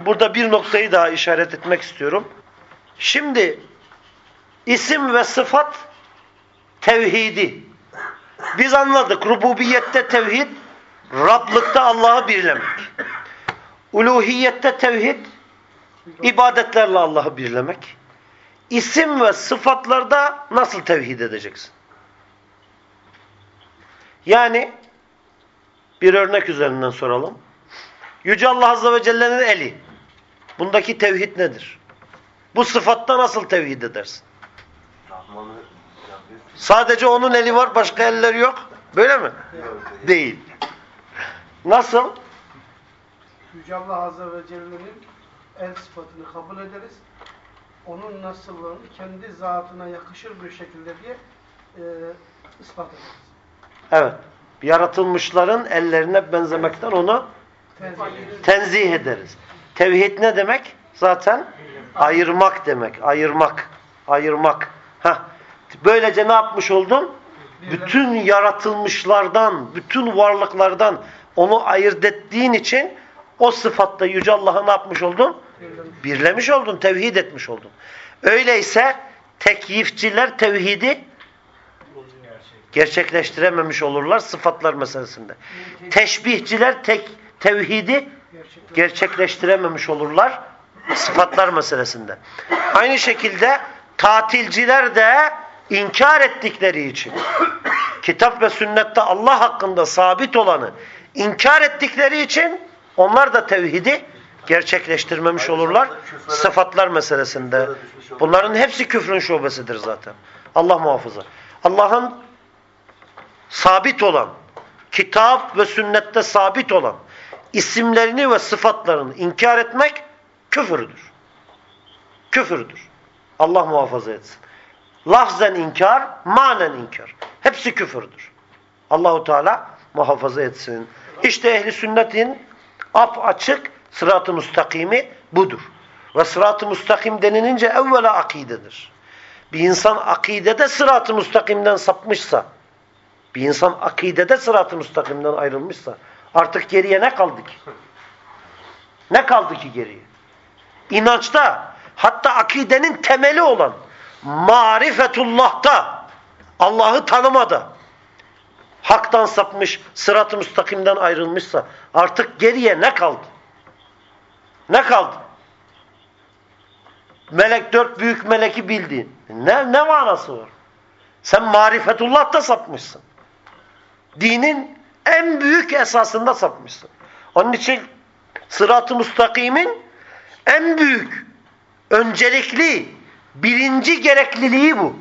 Burada bir noktayı daha işaret etmek istiyorum. Şimdi isim ve sıfat tevhidi. Biz anladık. Rububiyette tevhid, Rablıkta Allah'ı birlemek. Uluhiyette tevhid, ibadetlerle Allah'ı birlemek. İsim ve sıfatlarda nasıl tevhid edeceksin? Yani bir örnek üzerinden soralım. Yüce Allah Azze ve Celle'nin eli. Bundaki tevhid nedir? Bu sıfatta nasıl tevhid edersin? Sadece onun eli var, başka elleri yok. Böyle mi? Değil. Nasıl? Yüce Allah Azze ve Celle'nin el sıfatını kabul ederiz. Onun nasıllığını kendi zatına yakışır bir şekilde diye e, ispat ederiz. Evet. Yaratılmışların ellerine benzemekten onu Tenzih tenzih ederiz. Tevhid ne demek? Zaten ayırmak demek. Ayırmak. Ayırmak. Heh. Böylece ne yapmış oldun? Bütün yaratılmışlardan, bütün varlıklardan onu ayırt ettiğin için o sıfatta Yüce Allah'ı ne yapmış oldun? Birlemiş oldun, tevhid etmiş oldun. Öyleyse tekyifçiler tevhidi gerçekleştirememiş olurlar sıfatlar meselesinde. Teşbihçiler tek tevhidi gerçekleştirememiş olurlar sıfatlar meselesinde. Aynı şekilde tatilciler de inkar ettikleri için kitap ve sünnette Allah hakkında sabit olanı inkar ettikleri için onlar da tevhidi gerçekleştirmemiş olurlar. Sıfatlar meselesinde. Bunların hepsi küfrün şubesidir zaten. Allah muhafaza. Allah'ın sabit olan, kitap ve sünnette sabit olan isimlerini ve sıfatlarını inkar etmek küfürdür. Küfürdür. Allah muhafaza etsin. Lafzen inkar, manen inkar. Hepsi küfürdür. Allahu Teala muhafaza etsin. İşte ehli sünnetin ap açık sırat-ı müstakimi budur. Ve sırat-ı müstakim denilince evvela akidedir. Bir insan akidede sırat-ı müstakimden sapmışsa, bir insan akidede sırat-ı müstakimden ayrılmışsa artık geriye ne kaldı ki? Ne kaldı ki geriye? İnançta hatta akidenin temeli olan marifetullah'ta Allah'ı tanımada haktan sapmış, sırat-ı müstakimden ayrılmışsa artık geriye ne kaldı? Ne kaldı? Melek dört büyük meleki bildiğin. Ne, ne manası var? Sen marifetullah'ta sapmışsın. Dinin en büyük esasında sapmışsın. Onun için sırat-ı müstakimin en büyük, öncelikli, birinci gerekliliği bu.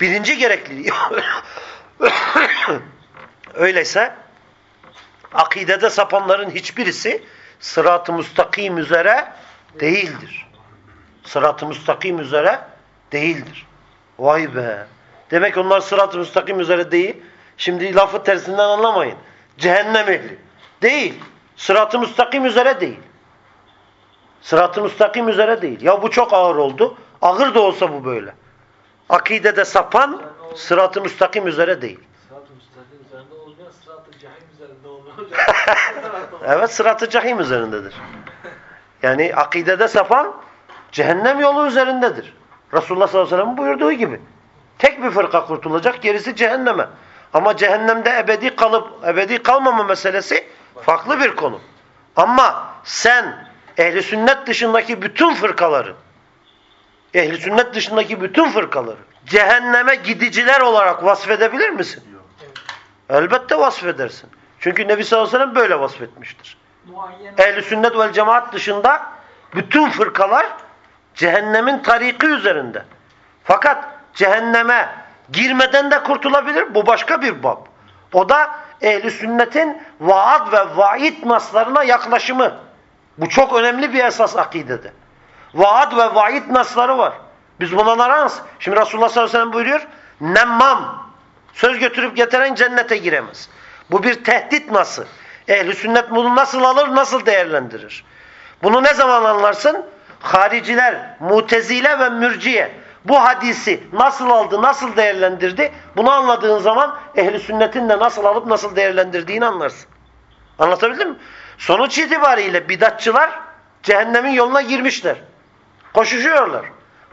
Birinci gerekliliği. Öyleyse akidede sapanların hiçbirisi sırat-ı müstakim üzere değildir. Sırat-ı müstakim üzere değildir. Vay be. Demek onlar sırat-ı müstakim üzere değil. Şimdi lafı tersinden anlamayın. Cehennem ehli. Değil. Sırat-ı müstakim üzere değil. Sırat-ı müstakim üzere değil. Ya bu çok ağır oldu. Ağır da olsa bu böyle. Akidede sapan sırat-ı müstakim üzere değil. Sırat-ı müstakim üzerinde olmayan sırat-ı cahim üzerinde olur. Evet sırat-ı cahim üzerindedir. Yani akidede sapan cehennem yolu üzerindedir. Resulullah sallallahu aleyhi ve sellem buyurduğu gibi. Tek bir fırka kurtulacak, gerisi cehenneme. Ama cehennemde ebedi kalıp ebedi kalmama meselesi farklı bir konu. Ama sen ehli sünnet dışındaki bütün fırkaları ehli sünnet dışındaki bütün fırkaları cehenneme gidiciler olarak vasfedebilir misin? Elbette vasfedersin. Çünkü Nebi sallallahu aleyhi ve sellem böyle vasfetmiştir. Ehl-i sünnet vel cemaat dışında bütün fırkalar cehennemin tariki üzerinde. Fakat cehenneme girmeden de kurtulabilir. Bu başka bir bab. O da ehli sünnetin vaad ve vaid naslarına yaklaşımı. Bu çok önemli bir esas akidede. Vaad ve vaid nasları var. Biz buna naranız. Şimdi Resulullah sallallahu aleyhi ve sellem buyuruyor. Nemmam. Söz götürüp getiren cennete giremez. Bu bir tehdit nasıl? Ehli sünnet bunu nasıl alır, nasıl değerlendirir? Bunu ne zaman anlarsın? Hariciler, mutezile ve mürciye bu hadisi nasıl aldı, nasıl değerlendirdi? Bunu anladığın zaman ehli sünnetin de nasıl alıp nasıl değerlendirdiğini anlarsın. Anlatabildim mi? Sonuç itibariyle bidatçılar cehennemin yoluna girmişler. Koşuşuyorlar.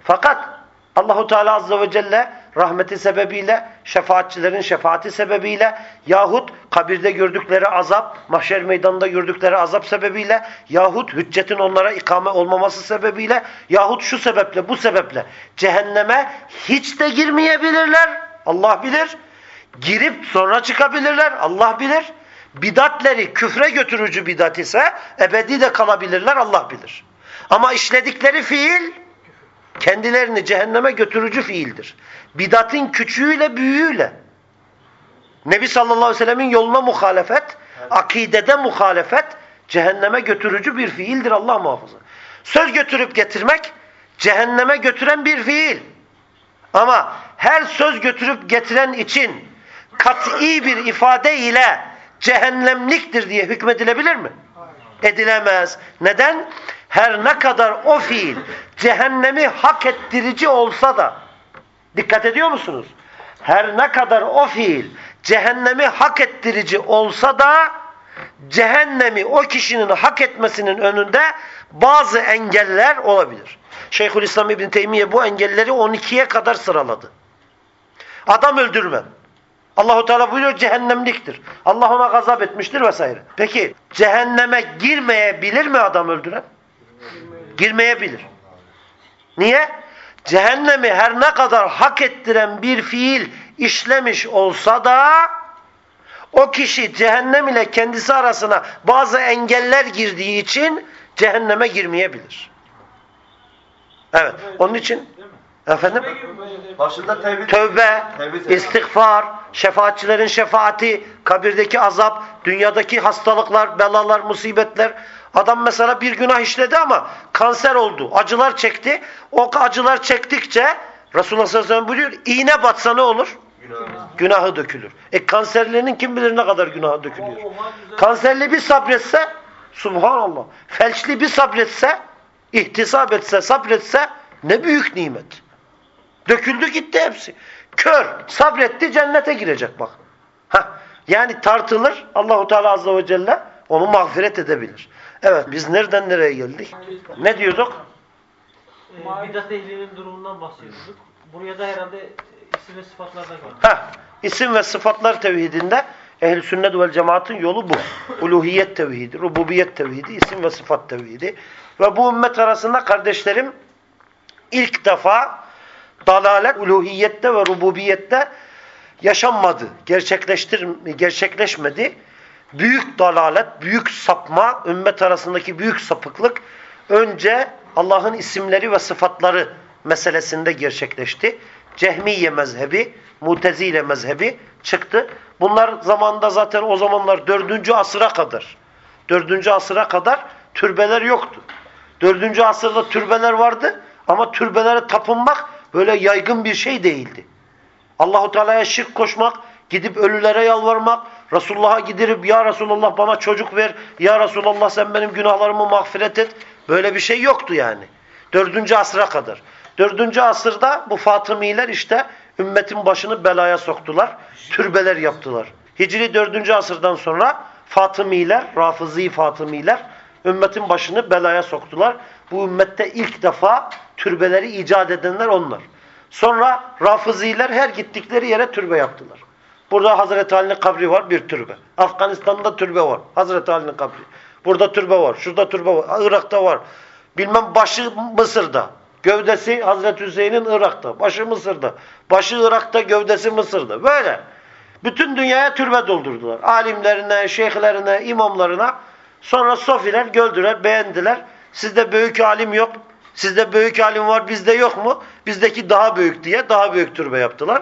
Fakat Allahu Teala azze ve celle rahmeti sebebiyle, şefaatçilerin şefaati sebebiyle yahut kabirde gördükleri azap, mahşer meydanında gördükleri azap sebebiyle yahut hüccetin onlara ikame olmaması sebebiyle yahut şu sebeple, bu sebeple cehenneme hiç de girmeyebilirler. Allah bilir. Girip sonra çıkabilirler. Allah bilir. Bidatleri küfre götürücü bidat ise ebedi de kalabilirler. Allah bilir. Ama işledikleri fiil kendilerini cehenneme götürücü fiildir. Bidatın küçüğüyle büyüğüyle. Nebi sallallahu aleyhi ve sellemin yoluna muhalefet, akidede muhalefet cehenneme götürücü bir fiildir Allah muhafaza. Söz götürüp getirmek cehenneme götüren bir fiil. Ama her söz götürüp getiren için kat'i bir ifade ile cehennemliktir diye hükmedilebilir mi? Edilemez. Neden? Her ne kadar o fiil cehennemi hak ettirici olsa da dikkat ediyor musunuz? Her ne kadar o fiil cehennemi hak ettirici olsa da cehennemi o kişinin hak etmesinin önünde bazı engeller olabilir. Şeyhülislam İbn Teymiye bu engelleri 12'ye kadar sıraladı. Adam öldürme. Allahu Teala buyuruyor cehennemliktir. Allah ona gazap etmiştir vesaire. Peki cehenneme girmeyebilir mi adam öldüren? Girmeyebilir. Niye? Cehennemi her ne kadar hak ettiren bir fiil işlemiş olsa da o kişi cehennem ile kendisi arasına bazı engeller girdiği için cehenneme girmeyebilir. Evet. Onun için efendim Başında tevhid. tövbe, Tevhid istiğfar, şefaatçilerin şefaati, kabirdeki azap, dünyadaki hastalıklar, belalar, musibetler. Adam mesela bir günah işledi ama kanser oldu. Acılar çekti. O acılar çektikçe Resulullah sallallahu aleyhi ve sellem buyuruyor iğne batsa ne olur? Günahı dökülür. E kanserlinin kim bilir ne kadar günahı dökülüyor. Kanserli bir sabretse subhanallah. Felçli bir sabretse ihtisap etse sabretse ne büyük nimet. Döküldü gitti hepsi. Kör sabretti cennete girecek bak. Heh. Yani tartılır Allahu Teala azze ve celle onu mağfiret edebilir. Evet biz nereden nereye geldik? Ne diyorduk? Ee, bidat ehlinin durumundan bahsediyorduk. Buraya da herhalde isim ve sıfatlardan geldi. Heh. İsim ve sıfatlar tevhidinde ehl sünnet vel cemaatin yolu bu. Uluhiyet tevhidi, rububiyet tevhidi, isim ve sıfat tevhidi. Ve bu ümmet arasında kardeşlerim ilk defa dalalet uluhiyette ve rububiyette yaşanmadı. Gerçekleştir gerçekleşmedi. Büyük dalalet, büyük sapma, ümmet arasındaki büyük sapıklık önce Allah'ın isimleri ve sıfatları meselesinde gerçekleşti. Cehmiye mezhebi, Mutezile mezhebi çıktı. Bunlar zamanında zaten o zamanlar 4. asıra kadar 4. asıra kadar türbeler yoktu. 4. asırda türbeler vardı ama türbelere tapınmak böyle yaygın bir şey değildi. Allahu Teala'ya şirk koşmak, gidip ölülere yalvarmak, Resulullah'a gidip ya Resulullah bana çocuk ver, ya Resulullah sen benim günahlarımı mağfiret et. Böyle bir şey yoktu yani. Dördüncü asıra kadar. Dördüncü asırda bu Fatımiler işte ümmetin başını belaya soktular. Türbeler yaptılar. Hicri dördüncü asırdan sonra Fatımiler, Rafızi Fatımiler ümmetin başını belaya soktular. Bu ümmette ilk defa türbeleri icat edenler onlar. Sonra Rafıziler her gittikleri yere türbe yaptılar. Burada Hazreti Ali'nin kabri var bir türbe. Afganistan'da türbe var. Hazreti Ali'nin kabri. Burada türbe var. Şurada türbe var. Irak'ta var. Bilmem başı Mısır'da. Gövdesi Hazreti Hüseyin'in Irak'ta. Başı Mısır'da. Başı Irak'ta, gövdesi Mısır'da. Böyle. Bütün dünyaya türbe doldurdular. Alimlerine, şeyhlerine, imamlarına. Sonra sofiler gördüler, beğendiler. Sizde büyük alim yok. Sizde büyük alim var, bizde yok mu? Bizdeki daha büyük diye daha büyük türbe yaptılar.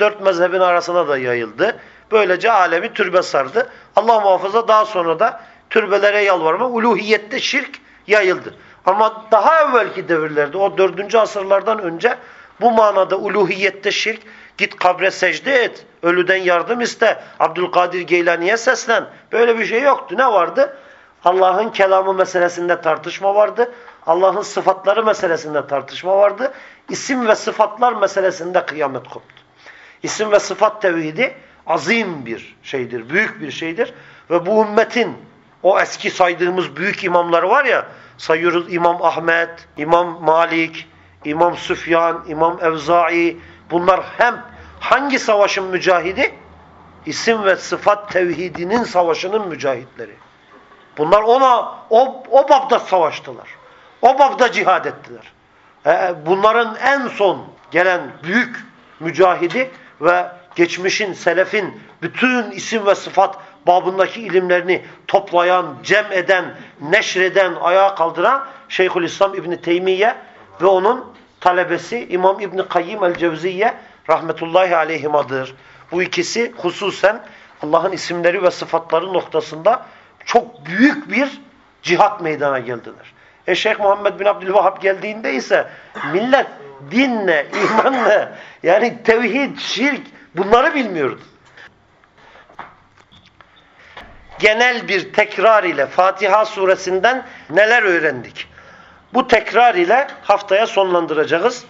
Dört mezhebin arasına da yayıldı. Böylece alemi türbe sardı. Allah muhafaza daha sonra da türbelere yalvarma, uluhiyette şirk yayıldı. Ama daha evvelki devirlerde, o dördüncü asırlardan önce bu manada uluhiyette şirk, git kabre secde et, ölüden yardım iste, Abdülkadir Geylani'ye seslen. Böyle bir şey yoktu. Ne vardı? Allah'ın kelamı meselesinde tartışma vardı. Allah'ın sıfatları meselesinde tartışma vardı. İsim ve sıfatlar meselesinde kıyamet koptu. İsim ve sıfat tevhidi azim bir şeydir, büyük bir şeydir. Ve bu ümmetin o eski saydığımız büyük imamları var ya, sayıyoruz İmam Ahmet, İmam Malik, İmam Süfyan, İmam Evzai. Bunlar hem hangi savaşın mücahidi? İsim ve sıfat tevhidinin savaşının mücahitleri. Bunlar ona o, o babda savaştılar. O babda cihad ettiler. Ee, bunların en son gelen büyük mücahidi ve geçmişin, selefin bütün isim ve sıfat babındaki ilimlerini toplayan, cem eden, neşreden, ayağa kaldıran Şeyhülislam İbni Teymiye ve onun talebesi İmam İbni Kayyim el-Cevziye rahmetullahi aleyhimadır. Bu ikisi hususen Allah'ın isimleri ve sıfatları noktasında çok büyük bir cihat meydana geldiler. E Şeyh Muhammed bin Abdülvahhab geldiğinde ise millet dinle, imanla yani tevhid, şirk bunları bilmiyordu. Genel bir tekrar ile Fatiha suresinden neler öğrendik? Bu tekrar ile haftaya sonlandıracağız.